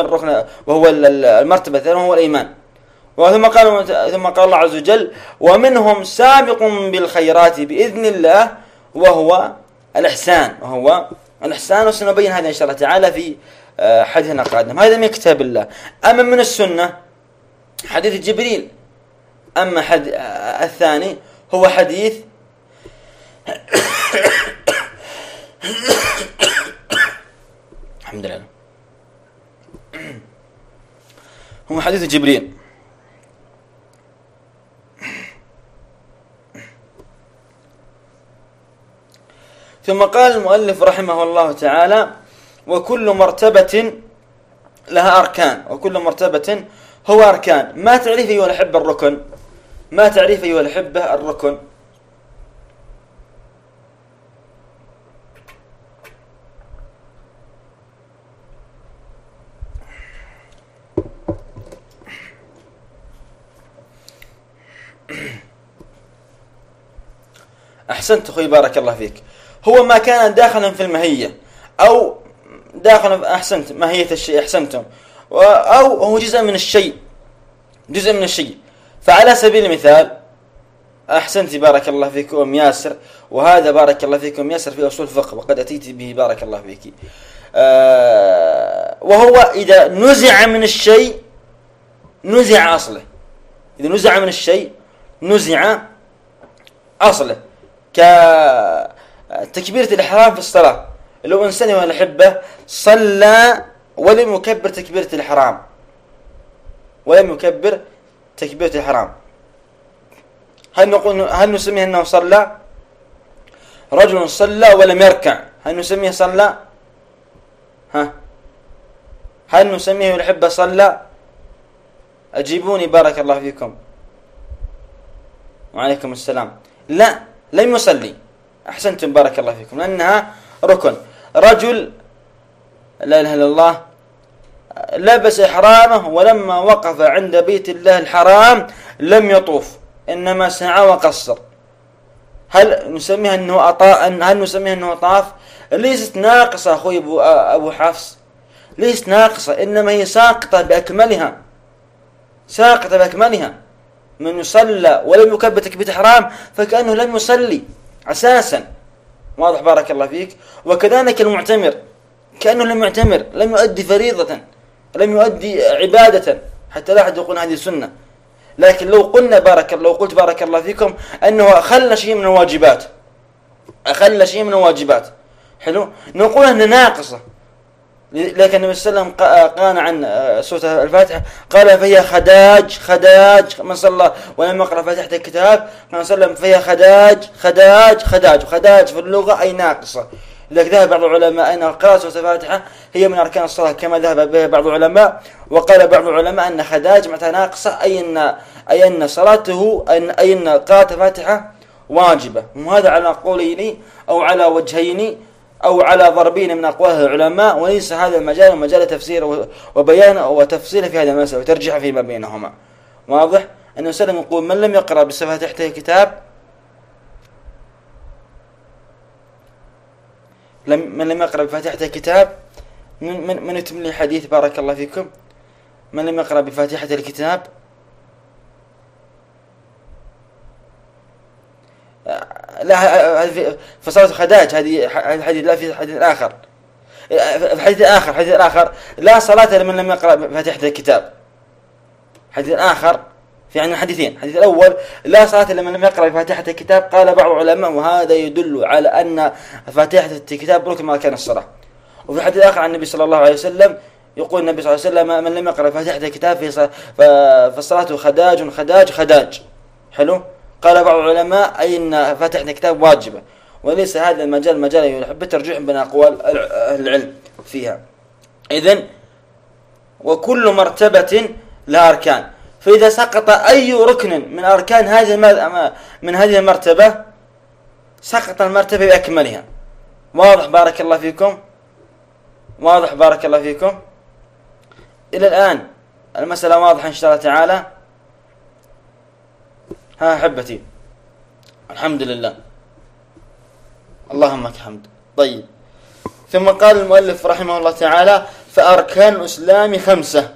وهو المرتبة الثانية وهو الإيمان. وثم قال ثم قال الله عز وجل ومنهم سابق بالخيرات بإذن الله وهو الإحسان وهو الإحسان وسنبين هذا إن شاء الله تعالى في آه، حديثنا القادم. هذا من كتاب الله. أما من السنة حديث جبريل. أما حد آه، الثاني هو حديث (coughs) الحمد لله. هو حديث جبريل. ثم قال المؤلف رحمه الله تعالى وكل مرتبة لها أركان وكل مرتبة هو أركان. ما تعريف أيها الأحبة الركن؟ ما تعريف أيها الأحبة الركن؟ أحسنت أخوي بارك الله فيك. هو ما كان داخلا في المهية أو داخلا أحسنت ماهية الشيء أحسنتم. أو هو جزء من الشيء جزء من الشيء. فعلى سبيل المثال أحسنت بارك الله فيك أم ياسر وهذا بارك الله فيك أم ياسر في أصول الفقه وقد أتيت به بارك الله فيك. آه وهو إذا نزع من الشيء نزع أصله. إذا نزع من الشيء نزع أصله. كتكبيرة الإحرام في الصلاة. لو إنسان من الأحبة صلى ولم يكبر تكبيرة الإحرام. ولم يكبر تكبيرة الإحرام. هل نقول هل نسميه أنه صلى؟ رجل صلى ولم يركع. هل نسميه صلى؟ ها؟ هل نسميه الأحبة صلى؟ أجيبوني بارك الله فيكم. وعليكم السلام. لا لم يصلي. أحسنتم بارك الله فيكم. لأنها ركن. رجل لا إله إلا الله لبس إحرامه ولما وقف عند بيت الله الحرام لم يطوف إنما سعى وقصر. هل نسميها أنه أطاء هل نسميها أنه طاف؟ ليست ناقصة أخوي أبو, أبو حفص. ليست ناقصة إنما هي ساقطة بأكملها. ساقطة بأكملها. من يصلى ولم يكبر تكبيرة إحرام فكأنه لم يصلي. أساسا. واضح بارك الله فيك. وكذلك المعتمر. كأنه لم يعتمر لم يؤدي فريضة لم يؤدي عبادة. حتى لا أحد يقول هذه سنة. لكن لو قلنا بارك لو قلت بارك الله فيكم أنه أخل شيء من الواجبات. أخل شيء من الواجبات. حلو؟ نقول أنها ناقصة. لكن النبي صلى الله عليه وسلم قال عن آه، سورة الفاتحة قال فهي خداج خداج من صلى ولم يقرأ فاتحة الكتاب صلى الله عليه وسلم فهي خداج خداج خداج خداج في اللغة أي ناقصة. لذلك ذهب بعض العلماء أن قراءة سورة الفاتحة هي من أركان الصلاة كما ذهب به بعض العلماء وقال بعض العلماء أن خداج معناتها ناقصة أي أن أي أن صلاته أي أن قراءة الفاتحة واجبة. وهذا على قولين أو على وجهين أو على ضربين من أقوال العلماء وليس هذا المجال مجال تفسير وبيان وتفصيل في هذا المسألة وترجح فيما بينهما. واضح؟ أن وسلم يقول من لم يقرأ بالصفة تحت الكتاب؟ لم من لم يقرأ بفاتحة الكتاب؟ من من, من يتم لي حديث بارك الله فيكم. من لم يقرأ بفاتحة الكتاب؟ لا فصارت خداج هذه الحديث لا في حديث آخر. الحديث الآخر الحديث الآخر لا صلاة لمن لم يقرأ فاتحة الكتاب. حديث آخر في عندنا حديثين. الحديث الأول لا صلاة لمن لم يقرأ فاتحة الكتاب. قال بعض العلماء وهذا يدل على أن فاتحة الكتاب ركن ما كان الصلاة. وفي الحديث الآخر عن النبي صلى الله عليه وسلم يقول النبي صلى الله عليه وسلم من لم يقرأ فاتحة الكتاب فالصلاة خداج خداج خداج. حلو؟ قال بعض العلماء أي أن فاتحة الكتاب واجبة وليس هذا المجال مجال يحب الترجيح بين أقوال العلم فيها. إذن وكل مرتبة لها أركان. فإذا سقط أي ركن من أركان هذه من هذه المرتبة سقط المرتبة بأكملها. واضح بارك الله فيكم؟ واضح بارك الله فيكم؟ إلى الآن المسألة واضحة إن شاء الله تعالى. ها أحبتي الحمد لله اللهم لك الحمد. طيب. ثم قال المؤلف رحمه الله تعالى فأركان الإسلام خمسة.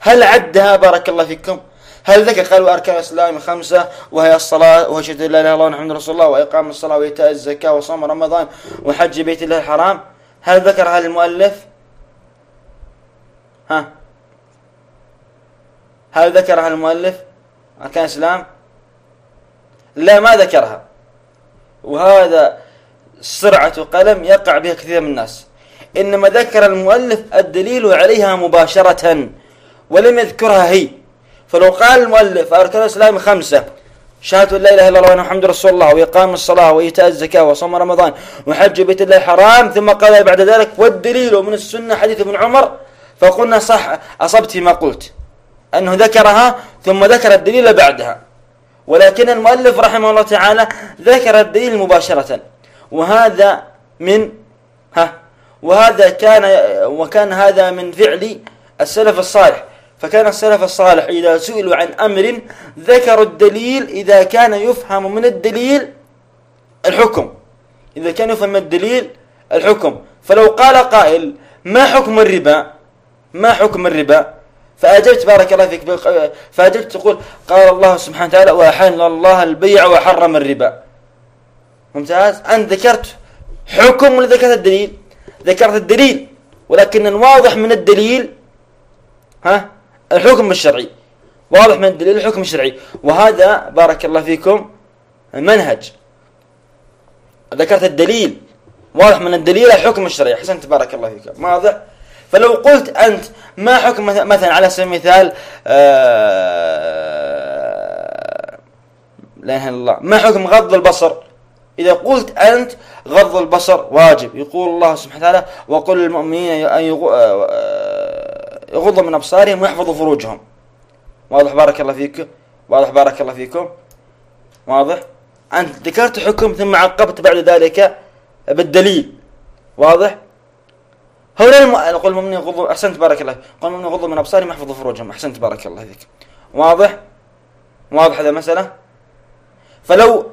هل عدها بارك الله فيكم؟ هل ذكر قالوا أركان الإسلام خمسة؟ وهي الصلاة وشهادة لا إله إلا الله ومحمد رسول الله وإقام الصلاة وإيتاء الزكاة وصوم رمضان وحج بيت الله الحرام. هل ذكر هذا المؤلف؟ ها؟ هل ذكرها المؤلف؟ أركان الإسلام؟ لا ما ذكرها. وهذا سرعة قلم يقع بها كثير من الناس. إنما ذكر المؤلف الدليل عليها مباشرة ولم يذكرها هي. فلو قال المؤلف أركان الإسلام خمسة شهادة لا إله إلا الله وأن محمد رسول الله وإقام الصلاة وإيتاء الزكاة وصوم رمضان وحج بيت الله الحرام ثم قال بعد ذلك والدليل من السنة حديث ابن عمر فقلنا صح أصبت ما قلت. أنه ذكرها ثم ذكر الدليل بعدها. ولكن المؤلف رحمه الله تعالى ذكر الدليل مباشرة. وهذا من ها وهذا كان وكان هذا من فعل السلف الصالح. فكان السلف الصالح إذا سئلوا عن أمر ذكروا الدليل إذا كان يفهم من الدليل الحكم. إذا كان يفهم من الدليل الحكم. فلو قال قائل ما حكم الربا؟ ما حكم الربا؟ فأجبت بارك الله فيك فأجبت تقول قال الله سبحانه وتعالى وأحل الله البيع وحرم الربا. ممتاز؟ أنت ذكرت حكم ولا ذكرت الدليل؟ ذكرت الدليل ولكن الواضح من الدليل ها؟ الحكم الشرعي. واضح من الدليل الحكم الشرعي. وهذا بارك الله فيكم منهج. ذكرت الدليل. واضح من الدليل الحكم الشرعي. أحسنت بارك الله فيكم واضح؟ فلو قلت أنت ما حكم مثلا على سبيل المثال آه، لا إله إلا الله ما حكم غض البصر؟ إذا قلت أنت غض البصر واجب يقول الله سبحانه وتعالى وقل للمؤمنين أن آه، يغضوا من أبصارهم ويحفظوا فروجهم. واضح بارك الله فيكم واضح بارك الله فيكم؟ واضح؟ أنت ذكرت حكم ثم عقبت بعد ذلك بالدليل واضح؟ هؤلاء الم... نقول المؤمنين يغضوا أحسنت بارك الله. قال المؤمنين يغضوا من ابصارهم يحفظوا فروجهم أحسنت بارك الله فيك. واضح؟ واضح هذا المسألة؟ فلو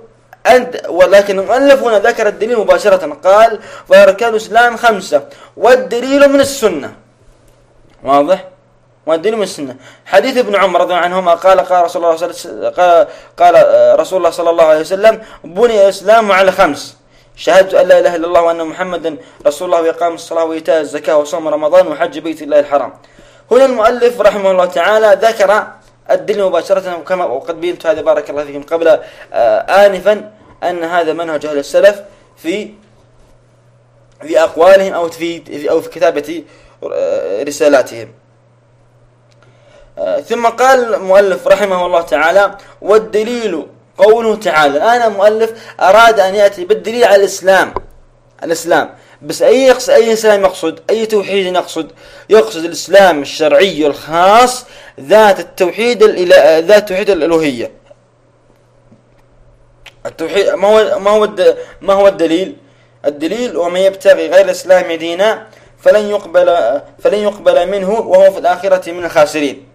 أنت ولكن المؤلف هنا ذكر الدليل مباشرة. قال وأركان الإسلام خمسة. والدليل من السنة. واضح؟ والدليل من السنة. حديث ابن عمر رضي الله عنهما قال قال رسول الله صلى الله عليه وسلم بني الإسلام على خمس. شهادة أن لا إله إلا الله وأن محمدا رسول الله وإقام الصلاة وإيتاء الزكاة وصوم رمضان وحج بيت الله الحرام. هنا المؤلف رحمه الله تعالى ذكر الدين مباشرة كما وقد بينت هذا بارك الله فيكم قبل آه، آنفا أن هذا منهج أهل السلف في في أقوالهم أو في أو في كتابة آه، رسالاتهم. آه، ثم قال المؤلف رحمه الله تعالى والدليل قوله تعالى الآن المؤلف أراد أن يأتي بالدليل على الإسلام الإسلام. بس أي يقصد أي إسلام يقصد؟ أي توحيد يقصد؟ يقصد الإسلام الشرعي الخاص ذات التوحيد ذات توحيد الألوهية التوحيد ما هو ما هو ما هو الدليل؟ الدليل ومن يبتغي غير الإسلام دينا فلن يقبل فلن يقبل منه وهو في الآخرة من الخاسرين.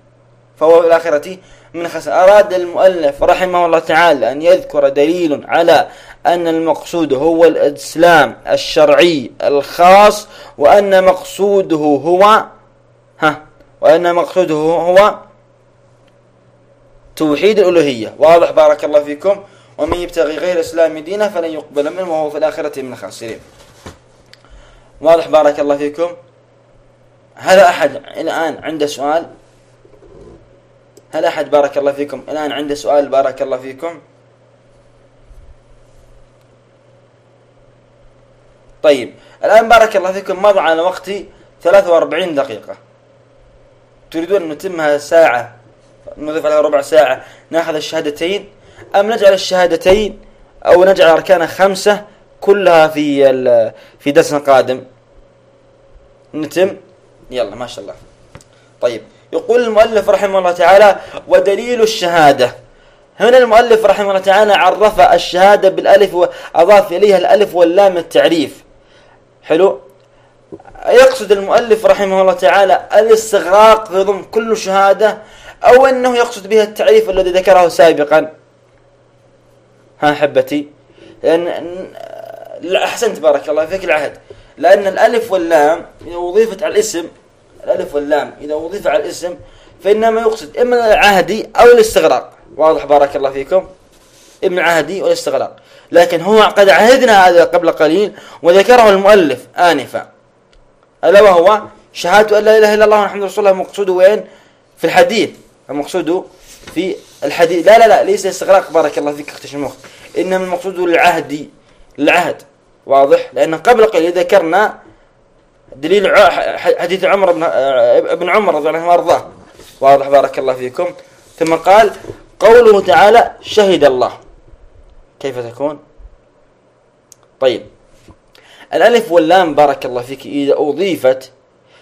فهو في الآخرة من خسر أراد المؤلف رحمه الله تعالى أن يذكر دليل على أن المقصود هو الإسلام الشرعي الخاص وأن مقصوده هو ها وأن مقصوده هو توحيد الألوهية. واضح بارك الله فيكم. ومن يبتغي غير الإسلام دينا فلن يقبل منه وهو في الآخرة من الخاسرين. واضح بارك الله فيكم. هل أحد الآن عنده سؤال. هل أحد بارك الله فيكم؟ الآن عنده سؤال بارك الله فيكم. طيب الآن بارك الله فيكم مضى على وقتي 43 دقيقة. تريدون أن نتمها ساعة نضيف عليها ربع ساعة. نأخذ الشهادتين؟ أم نجعل الشهادتين أو نجعل أركان خمسة كلها في في درس قادم؟ نتم؟ يلا ما شاء الله. طيب يقول المؤلف رحمه الله تعالى ودليل الشهادة. هنا المؤلف رحمه الله تعالى عرف الشهادة بالألف وأضاف إليها الألف واللام التعريف. حلو؟ يقصد المؤلف رحمه الله تعالى الاستغراق في ضمن كل شهادة أو أنه يقصد بها التعريف الذي ذكره سابقا. ها حبتي لأن أحسنت بارك الله فيك العهد. لأن الألف واللام إذا أضيفت على الاسم الألف واللام. إذا أضيف على الاسم فإنما يقصد إما العهدي أو الاستغراق. واضح بارك الله فيكم. إما العهدي والاستغراق لكن هو قد عهدنا هذا قبل قليل وذكره المؤلف آنفا. ألا وهو شهادة أن لا إله إلا الله محمد رسول الله. مقصوده وين؟ في الحديث. المقصود في الحديث. لا لا لا ليس استغراق. بارك الله فيك أختي المخ إنما المقصود العهدي. العهد. واضح؟ لأن قبل قليل ذكرنا دليل حديث عمر بن ابن عمر رضي الله عنه وارضاه واضح بارك الله فيكم. ثم قال قوله تعالى شهد الله كيف تكون؟ طيب. الألف واللام بارك الله فيك إذا أضيفت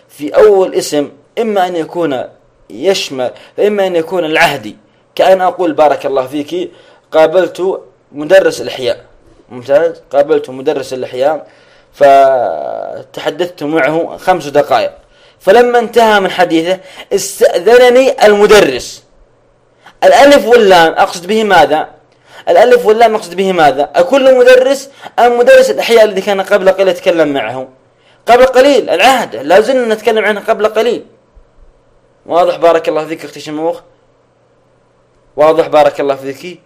في أول اسم إما أن يكون يشمل إما أن يكون العهدي كأن أقول بارك الله فيك قابلت مدرس الإحياء ممتاز؟ قابلت مدرس الإحياء. فتحدثت معه خمس دقائق. فلما انتهى من حديثه استأذنني المدرس. الألف واللام أقصد به ماذا؟ الألف واللام أقصد به ماذا؟ أكل مدرس أم مدرس الأحياء الذي كان قبل قليل أتكلم معه؟ قبل قليل العهد. لا زلنا نتكلم عنه قبل قليل. واضح بارك الله فيك أختي شموخ؟ واضح بارك الله فيك.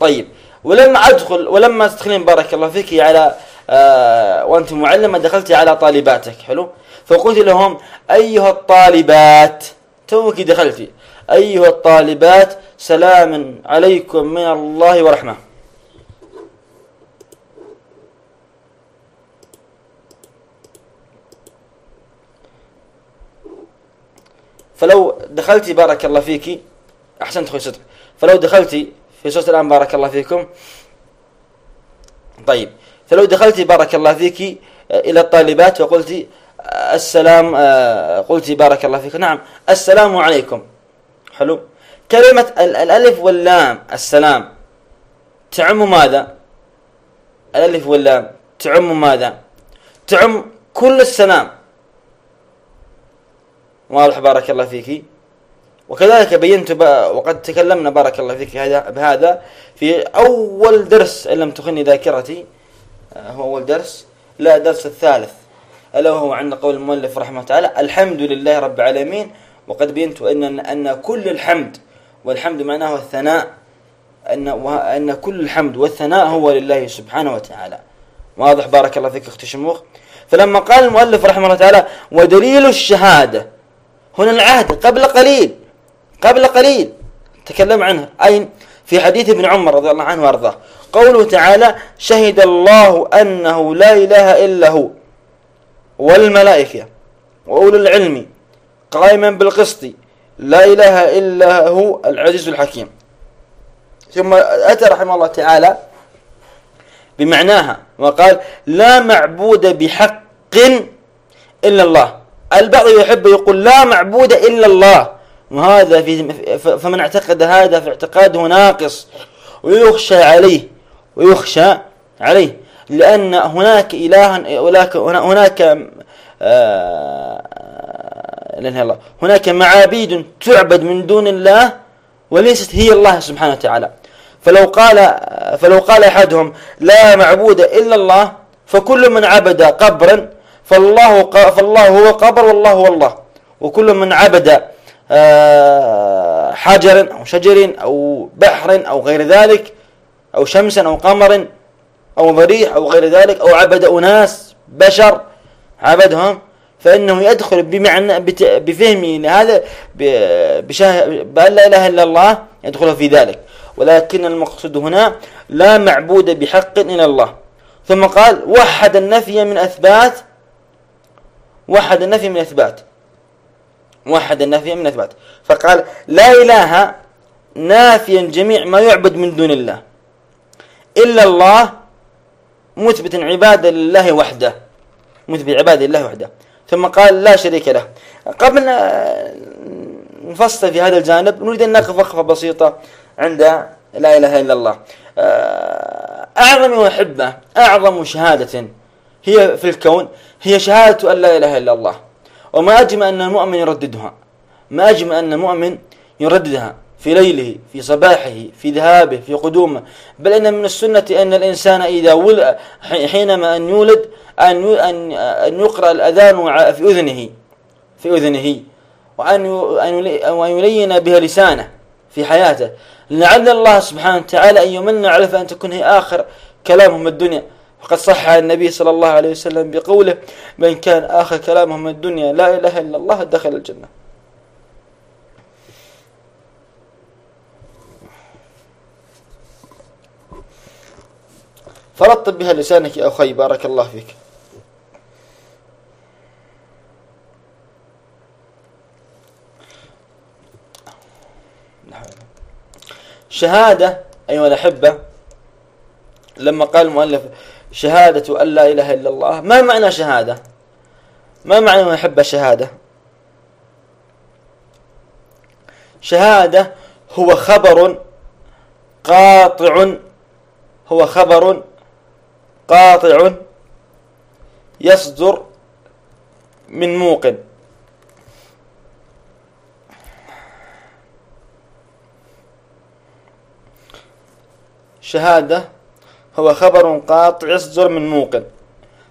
طيب. ولما ادخل ولما تدخلين بارك الله فيك على آه وأنت معلمة دخلتي على طالباتك حلو؟ فقلت لهم أيها الطالبات توك دخلتي أيها الطالبات سلام عليكم من الله ورحمة. فلو دخلتي بارك الله فيك أحسنت أخوي صدق. فلو دخلتي في سورة الآن بارك الله فيكم. طيب فلو دخلتي بارك الله فيك إلى الطالبات وقلت السلام قلت بارك الله فيك. نعم السلام عليكم. حلو. كلمة الألف واللام السلام تعم ماذا؟ الألف واللام تعم ماذا؟ تعم كل السلام. واضح بارك الله فيك. وكذلك بينت وقد تكلمنا بارك الله فيك هذا بهذا في أول درس إن لم تخني ذاكرتي آه، هو أول درس لا درس الثالث. ألا وهو عند قول المؤلف رحمه الله تعالى الحمد لله رب العالمين وقد بينت أن أن كل الحمد والحمد معناه الثناء أن أن كل الحمد والثناء هو لله سبحانه وتعالى. واضح بارك الله فيك أختي شموخ؟ فلما قال المؤلف رحمه الله تعالى ودليل الشهادة هنا العهد قبل قليل قبل قليل. تكلم عنه. أين؟ في حديث ابن عمر رضي الله عنه وأرضاه. قوله تعالى شهد الله أنه لا إله إلا هو والملائكة وأولو العلم قائما بالقسط. لا إله إلا هو العزيز الحكيم. ثم أتى رحمه الله تعالى بمعناها وقال لا معبود بحق إلا الله. البعض يحب يقول لا معبود إلا الله. وهذا في فمن اعتقد هذا في اعتقاده ناقص. ويخشى عليه ويخشى عليه. لأن هناك إلها هناك هناك آه الله. هناك معابيد تعبد من دون الله وليست هي الله سبحانه وتعالى. فلو قال فلو قال أحدهم لا معبود إلا الله فكل من عبد قبرا فالله فالله هو قبر والله هو الله. وكل من عبد حجر أو شجر أو بحر أو غير ذلك أو شمس أو قمر أو ضريح أو غير ذلك أو عبد أناس بشر عبدهم فإنه يدخل بمعنى بفهمه لهذا بأن لا إله إلا الله يدخل في ذلك. ولكن المقصود هنا لا معبود بحق إلا الله. ثم قال وحد النفي من أثبات وحد النفي من أثبات. موحد النفي من أثبات. فقال لا إله نافيا جميع ما يعبد من دون الله إلا الله مثبت عباده لله وحده مثبت عباده لله وحده. ثم قال لا شريك له. قبل نفصل في هذا الجانب نريد أن نقف وقفة بسيطة عند لا إله إلا الله. أعظم محبه أعظم شهادة هي في الكون هي شهادة أن لا إله إلا الله. وما أجمع أن المؤمن يرددها. ما أجمع أن المؤمن يرددها في ليله في صباحه في ذهابه في قدومه. بل إن من السنة أن الإنسان إذا ولد حينما أن يولد أن أن يقرأ الأذان في أذنه في أذنه. وأن أن يلين بها لسانه في حياته. لعل الله سبحانه وتعالى أن يمن على فأن تكون هي آخر كلامهم الدنيا. وقد صح عن النبي صلى الله عليه وسلم بقوله من كان آخر كلامه من الدنيا لا إله إلا الله دخل الجنة. فرطب بها لسانك يا أخي بارك الله فيك. شهادة أيها الأحبة لما قال المؤلف شهادة أن لا إله إلا الله. ما معنى شهادة؟ ما معنى أن يحب الشهادة؟ شهادة هو خبر قاطع هو خبر قاطع يصدر من موقن. شهادة هو خبر قاطع يصدر من موقن.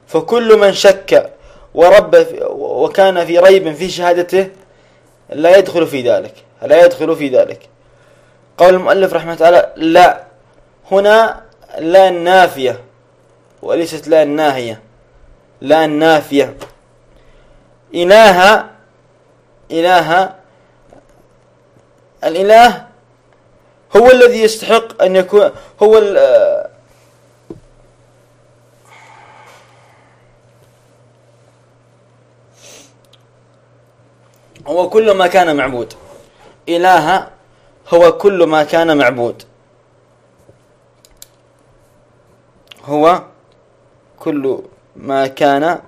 فكل من شك ورب وكان في ريب في شهادته لا يدخل في ذلك. لا يدخل في ذلك. قول المؤلف رحمه تعالى لا. هنا لا النافية وليست لا الناهية لا النافية إله إله. الإله هو الذي يستحق أن يكون هو هو كل ما كان معبود. إله هو كل ما كان معبود. هو كل ما كان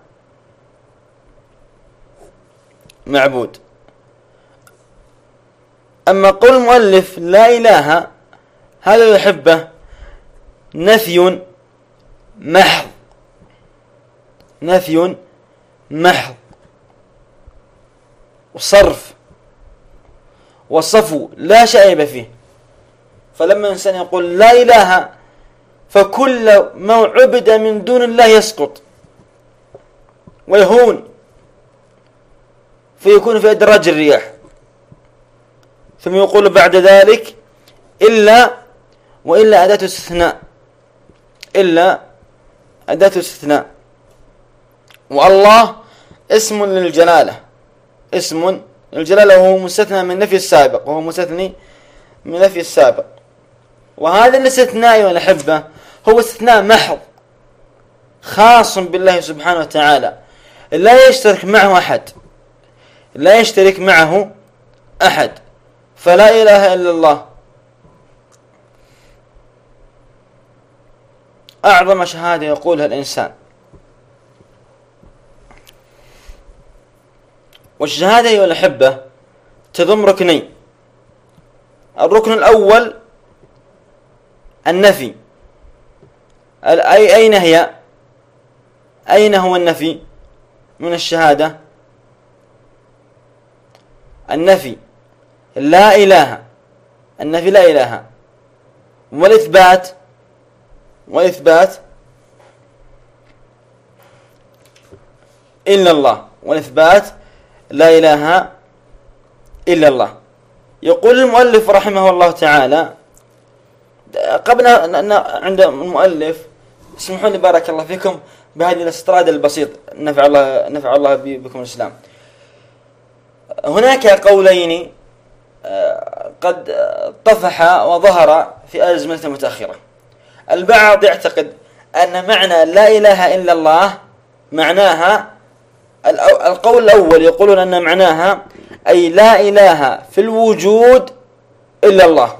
معبود. أما قول المؤلف لا إله هذا يحبه نفي محض. نفي محض. وصرف. وصفو لا شائب فيه. فلما الإنسان يقول لا إله فكل ما عبد من دون الله يسقط. ويهون. فيكون في أدراج الرياح. ثم يقول بعد ذلك إلا وإلا أداة استثناء. إلا أداة استثناء. والله اسم للجلالة. اسم للجلالة وهو مستثنى من نفي السابق وهو مستثني من نفي السابق. وهذا الاستثناء أيها الأحبة هو استثناء محض خاص بالله سبحانه وتعالى. لا يشترك معه أحد. لا يشترك معه أحد. فلا إله إلا الله. أعظم شهادة يقولها الإنسان. والشهادة أيها الأحبة؟ تضم ركنين. الركن الأول النفي. أي أين هي؟ أين هو النفي من الشهادة؟ النفي. لا إله. النفي لا إله. والإثبات؟ والإثبات؟ إلا الله. والإثبات؟ لا إله إلا الله. يقول المؤلف رحمه الله تعالى قبل أن عند المؤلف اسمحوا لي بارك الله فيكم بهذه الاستطراد البسيط. نفع الله نفع الله بكم الإسلام. هناك قولين آه، قد طفح وظهر في أزمنة متأخرة. البعض يعتقد أن معنى لا إله إلا الله معناها القول الأول يقولون أن معناها أي لا إله في الوجود إلا الله.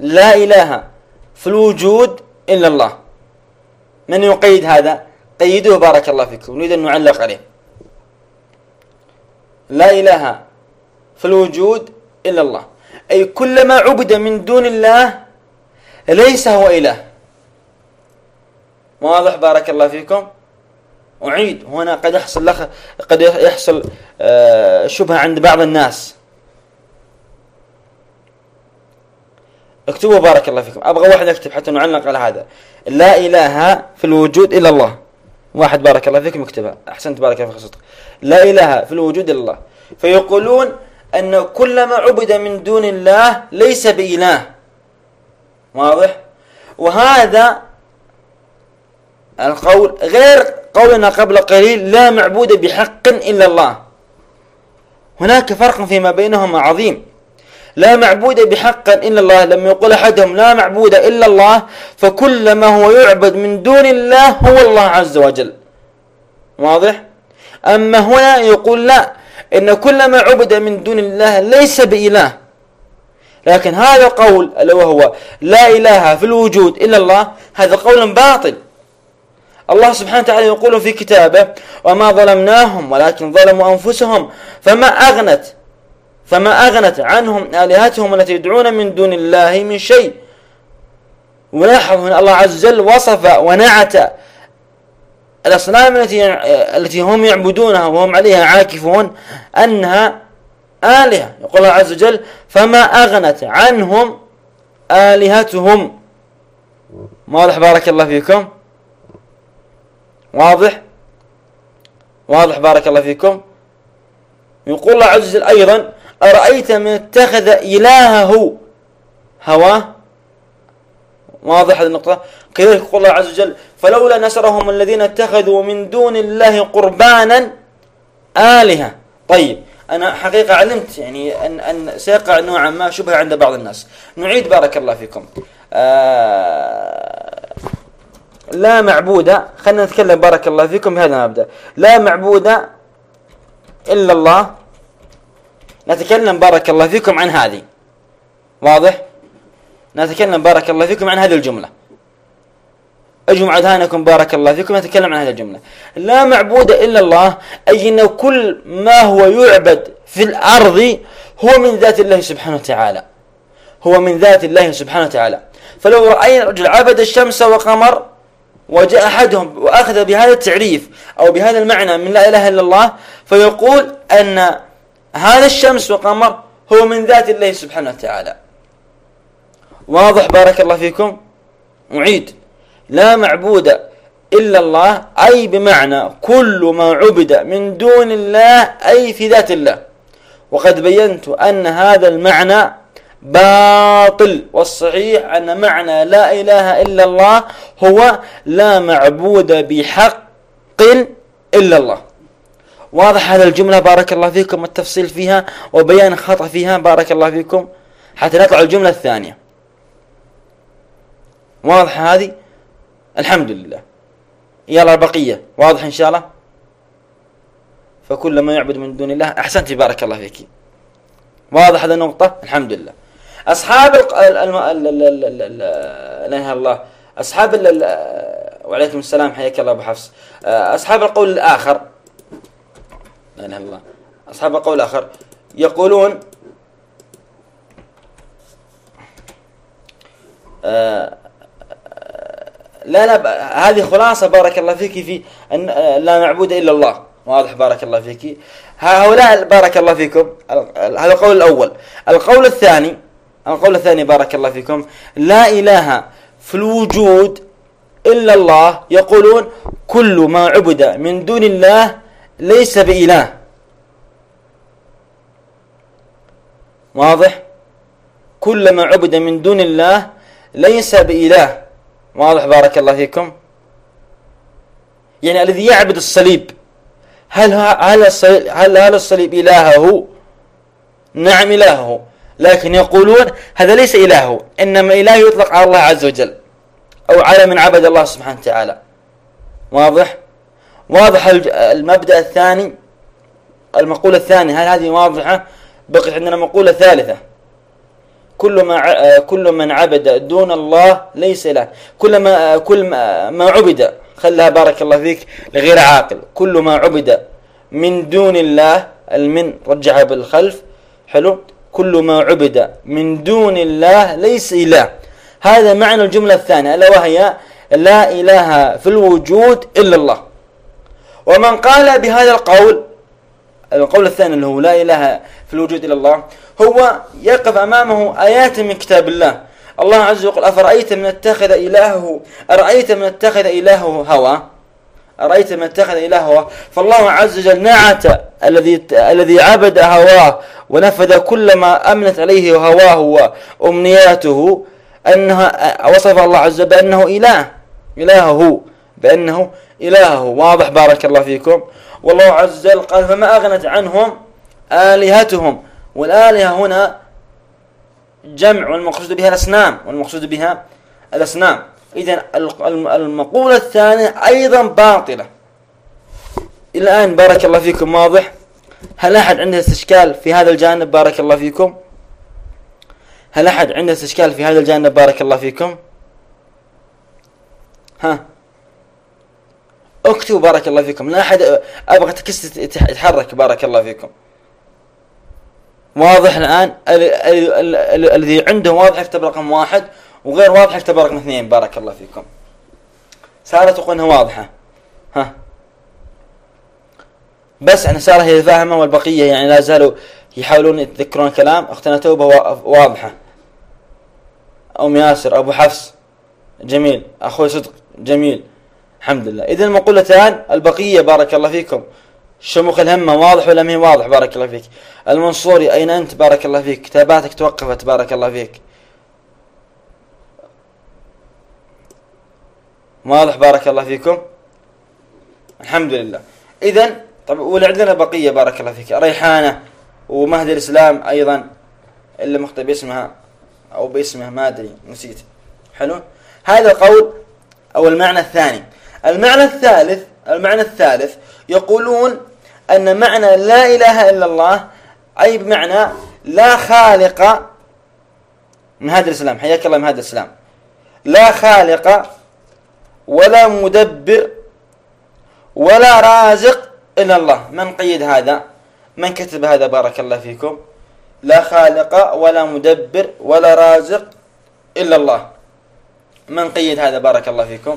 لا إله في الوجود إلا الله. من يقيد هذا؟ قيدوه بارك الله فيكم. نريد أن نعلق عليه. لا إله في الوجود إلا الله. أي كل ما عبد من دون الله ليس هو إله. واضح بارك الله فيكم؟ أعيد. هنا قد يحصل لخ... قد يحصل آه، شبهة عند بعض الناس. اكتبوا بارك الله فيكم. أبغى واحد يكتب حتى نعلق على هذا. لا إله في الوجود إلا الله. واحد بارك الله فيكم اكتبها أحسنت بارك الله فيك لا إله في الوجود إلا الله. فيقولون أن كل ما عبد من دون الله ليس بإله. واضح؟ وهذا القول غير قولنا قبل قليل لا معبود بحق إلا الله. هناك فرق فيما بينهما عظيم. لا معبود بحق إلا الله لما يقول أحدهم لا معبود إلا الله فكل ما هو يعبد من دون الله هو الله عز وجل. واضح؟ أما هنا يقول لا إن كل ما عبد من دون الله ليس بإله. لكن هذا قول ألا وهو لا إله في الوجود إلا الله هذا قول باطل. الله سبحانه وتعالى يقول في كتابه وما ظلمناهم ولكن ظلموا أنفسهم فما أغنت فما أغنت عنهم آلهتهم التي يدعون من دون الله من شيء. ولاحظ هنا الله عز وجل وصف ونعت الأصنام التي التي هم يعبدونها وهم عليها عاكفون أنها آلهة. يقول الله عز وجل فما أغنت عنهم آلهتهم. واضح بارك الله فيكم. واضح؟ واضح بارك الله فيكم. يقول الله عز وجل أيضا أرأيت من اتخذ إلهه هواه؟ واضح هذه النقطة. كذلك يقول الله عز وجل فلولا نصرهم الذين اتخذوا من دون الله قربانا آلهة. طيب أنا حقيقة علمت يعني أن أن سيقع نوعا ما شبهة عند بعض الناس. نعيد بارك الله فيكم. آه لا معبود خلينا نتكلم بارك الله فيكم بهذا المبدأ لا معبود إلا الله. نتكلم بارك الله فيكم عن هذه. واضح؟ نتكلم بارك الله فيكم عن هذه الجملة. أجمع أذهانكم بارك الله فيكم نتكلم عن هذه الجملة. لا معبود إلا الله أي ان كل ما هو يعبد في الأرض هو من ذات الله سبحانه وتعالى. هو من ذات الله سبحانه وتعالى. فلو رأينا رجل عبد الشمس وقمر وجاء أحدهم وأخذ بهذا التعريف أو بهذا المعنى من لا إله إلا الله فيقول أن هذا الشمس وقمر هو من ذات الله سبحانه وتعالى. واضح بارك الله فيكم. أعيد. لا معبود إلا الله أي بمعنى كل ما عبد من دون الله أي في ذات الله. وقد بينت أن هذا المعنى باطل والصحيح أن معنى لا إله إلا الله هو لا معبود بحق إلا الله. واضح هذا الجملة؟ بارك الله فيكم. التفصيل فيها وبيان خطأ فيها. بارك الله فيكم. حتى نطلع الجملة الثانية. واضح هذه؟ الحمد لله. يلا البقية واضح إن شاء الله؟ فكل ما يعبد من دون الله. أحسنت. بارك الله فيك. واضح هذه النقطة؟ الحمد لله. أصحاب لا الله. أصحاب وعليكم السلام حياك الله أبو حفص. أصحاب القول الآخر. لا إله إلا الله. أصحاب القول الآخر. يقولون آه لا لا هذه خلاصة بارك الله فيك في أن لا معبود إلا الله. واضح بارك الله فيك. هؤلاء بارك الله فيكم هذا القول الأول. القول الثاني القول الثاني بارك الله فيكم. لا إله في الوجود إلا الله. يقولون كل ما عبد من دون الله ليس بإله. واضح؟ كل ما عبد من دون الله ليس بإله. واضح؟ بارك الله فيكم. يعني الذي يعبد الصليب. هل هل الصليب هل الصليب إلهه؟ نعم إلهه. لكن يقولون هذا ليس إلهه إنما إله يطلق على الله عز وجل أو على من عبد الله سبحانه وتعالى. واضح؟ واضح المبدأ الثاني المقولة الثانية هل هذه واضحة؟ بقيت عندنا مقولة ثالثة. كل ما كل من عبد دون الله ليس له كل ما كل ما عبد خلها بارك الله فيك لغير عاقل. كل ما عبد من دون الله المن رجعها بالخلف. حلو؟ كل ما عبد من دون الله ليس إله. هذا معنى الجملة الثانية ألا وهي لا إله في الوجود إلا الله. ومن قال بهذا القول القول الثاني اللي هو لا إله في الوجود إلا الله هو يقف أمامه آيات من كتاب الله. الله عز وجل أفرأيت من اتخذ إلهه أرأيت من اتخذ إلهه هوى؟ أرأيت من اتخذ إلهه؟ فالله عز وجل نعت الذي الذي عبد هواه ونفذ كل ما أمنت عليه هواه وأمنياته أنها وصف الله عز وجل بأنه إله. إلهه. بأنه إلهه واضح. بارك الله فيكم. والله عز وجل قال فما أغنت عنهم آلهتهم. والآلهة هنا جمع والمقصود بها الأصنام. والمقصود بها الأصنام. إذا المقولة الثانية أيضا باطلة. الآن بارك الله فيكم. واضح؟ هل أحد عنده استشكال في هذا الجانب؟ بارك الله فيكم. هل أحد عنده استشكال في هذا الجانب؟ بارك الله فيكم. ها. اكتبوا بارك الله فيكم. لا أحد أبغى تكست يتحرك. بارك الله فيكم. واضح الآن؟ الذي عنده واضح يكتب رقم واحد. وغير واضح يكتب رقم اثنين. بارك الله فيكم. سارة تقول انها واضحة. ها. بس إحنا سارة هي فاهمة والبقية يعني لا زالوا يحاولون يتذكرون الكلام أختنا توبة واضحة. أم ياسر أبو حفص. جميل. أخوي صدق. جميل. الحمد لله. اذا المقولتان البقية. بارك الله فيكم. شموخ الهمة واضح ولا ما واضح؟ بارك الله فيك. المنصوري أين أنت؟ بارك الله فيك. كتاباتك توقفت. بارك الله فيك. واضح بارك الله فيكم. الحمد لله. إذا طب ولعندنا بقية بارك الله فيك. ريحانة ومهدي الإسلام أيضا إلا مخطئ باسمها أو باسمه ما أدري نسيت. حلو؟ هذا قول أو المعنى الثاني. المعنى الثالث المعنى الثالث يقولون أن معنى لا إله إلا الله أي بمعنى لا خالق من هذا الإسلام. حياك الله من هذا الإسلام. لا خالق ولا مدبر ولا رازق إلا الله. من قيد هذا؟ من كتب هذا؟ بارك الله فيكم. لا خالق ولا مدبر ولا رازق إلا الله. من قيد هذا؟ بارك الله فيكم.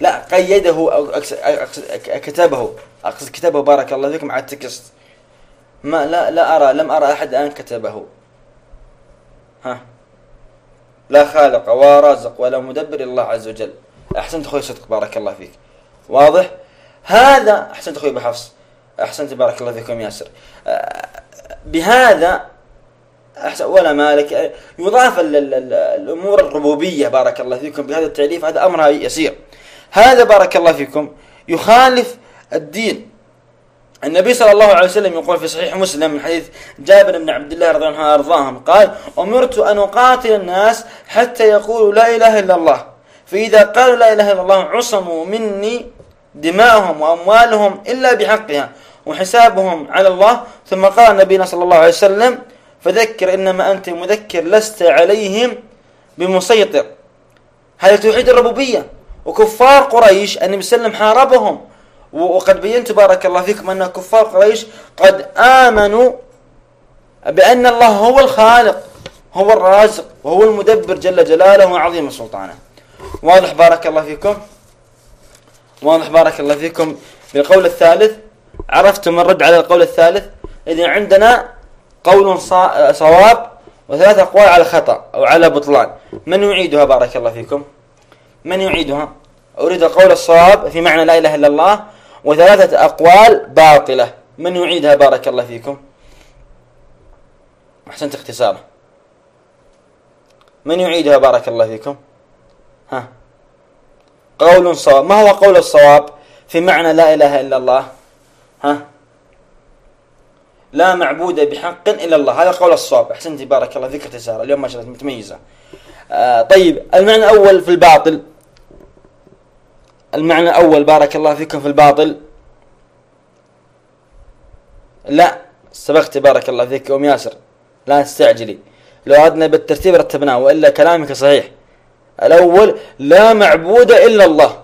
لا قيده أو كتبه. أقصد كتبه. بارك الله فيكم على التكست. ما لا لا أرى لم أرى أحد الآن كتبه. ها؟ لا خالق ولا رازق ولا مدبر الله عز وجل. أحسنت أخوي صدق بارك الله فيك. واضح؟ هذا أحسنت أخوي بحفص أحسنت بارك الله فيكم ياسر. بهذا أحسن ولا مالك. يضاف الأمور الربوبية بارك الله فيكم بهذا التعريف هذا أمر يسير. هذا بارك الله فيكم يخالف الدين. النبي صلى الله عليه وسلم يقول في صحيح مسلم من حديث جابر بن عبد الله رضي الله عنه قال أمرت أن أقاتل الناس حتى يقولوا لا إله إلا الله. فإذا قالوا لا إله إلا الله عصموا مني دماءهم وأموالهم إلا بحقها وحسابهم على الله. ثم قال نبينا صلى الله عليه وسلم فذكر إنما أنت مذكر لست عليهم بمسيطر. هذا توحيد الربوبية. وكفار قريش النبي صلى الله عليه وسلم حاربهم. وقد بينت بارك الله فيكم أن كفار قريش قد آمنوا بأن الله هو الخالق هو الرازق وهو المدبر جل جلاله وعظيم سلطانه. واضح بارك الله فيكم. واضح بارك الله فيكم بالقول الثالث. عرفتم الرد على القول الثالث؟ إذا عندنا قول صواب وثلاث أقوال على خطأ أو على بطلان. من يعيدها بارك الله فيكم؟ من يعيدها؟ أريد قول الصواب في معنى لا إله إلا الله وثلاثة أقوال باطلة. من يعيدها بارك الله فيكم؟ أحسنت اختصاره. من يعيدها بارك الله فيكم؟ ها. قول صواب. ما هو قول الصواب؟ في معنى لا إله إلا الله. ها. لا معبود بحق إلا الله. هذا قول الصواب. أحسنت بارك الله فيك اختصار اليوم ما شاء الله متميزة. آه طيب المعنى الأول في الباطل. المعنى الأول بارك الله فيكم في الباطل. لا سبقت بارك الله فيك أم ياسر. لا تستعجلي. لو أردنا بالترتيب رتبناه وإلا كلامك صحيح. الأول لا معبود إلا الله.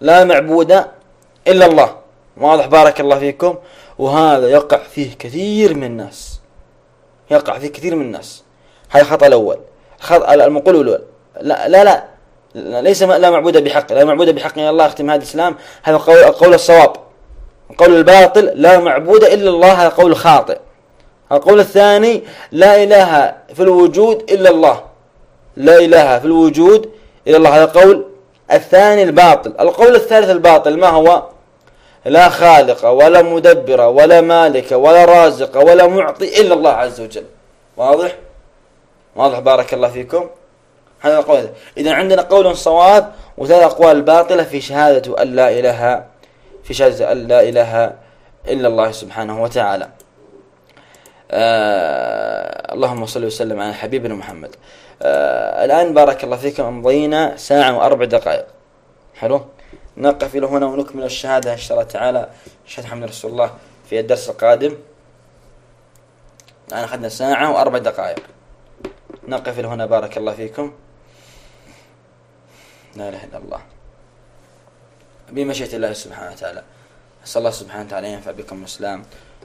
لا معبود إلا الله. واضح بارك الله فيكم. وهذا يقع فيه كثير من الناس. يقع فيه كثير من الناس. هذا الخطأ الأول. الخطأ المقول الأول. لا لا لا. ليس لا معبود بحق. لا معبود بحق الا الله. اختم هذا الإسلام. هذا قول القول الصواب. القول الباطل. لا معبود إلا الله. هذا قول خاطئ القول الثاني لا إله في الوجود إلا الله. لا إله في الوجود إلا الله. هذا قول الثاني الباطل. القول الثالث الباطل ما هو؟ لا خالق ولا مدبر ولا مالك ولا رازق ولا معطي إلا الله عز وجل. واضح؟ واضح. بارك الله فيكم. هذا القول. إذا عندنا قول صواب وثلاث أقوال باطلة في شهادة أن لا إله في شهادة أن لا إله إلا الله سبحانه وتعالى. آه اللهم صل وسلم على حبيبنا محمد. آه الآن بارك الله فيكم أمضينا ساعة وأربع دقائق. حلو؟ نقف إلى هنا ونكمل الشهادة إن شاء الله تعالى. شهادة محمد رسول الله في الدرس القادم. الآن أخذنا ساعة وأربع دقائق. نقف هنا. بارك الله فيكم. لا إله إلا الله. بمشيئة الله سبحانه وتعالى. أسأل الله سبحانه وتعالى ينفع بكم الإسلام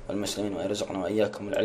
والمسلمين ويرزقنا وإياكم العلم.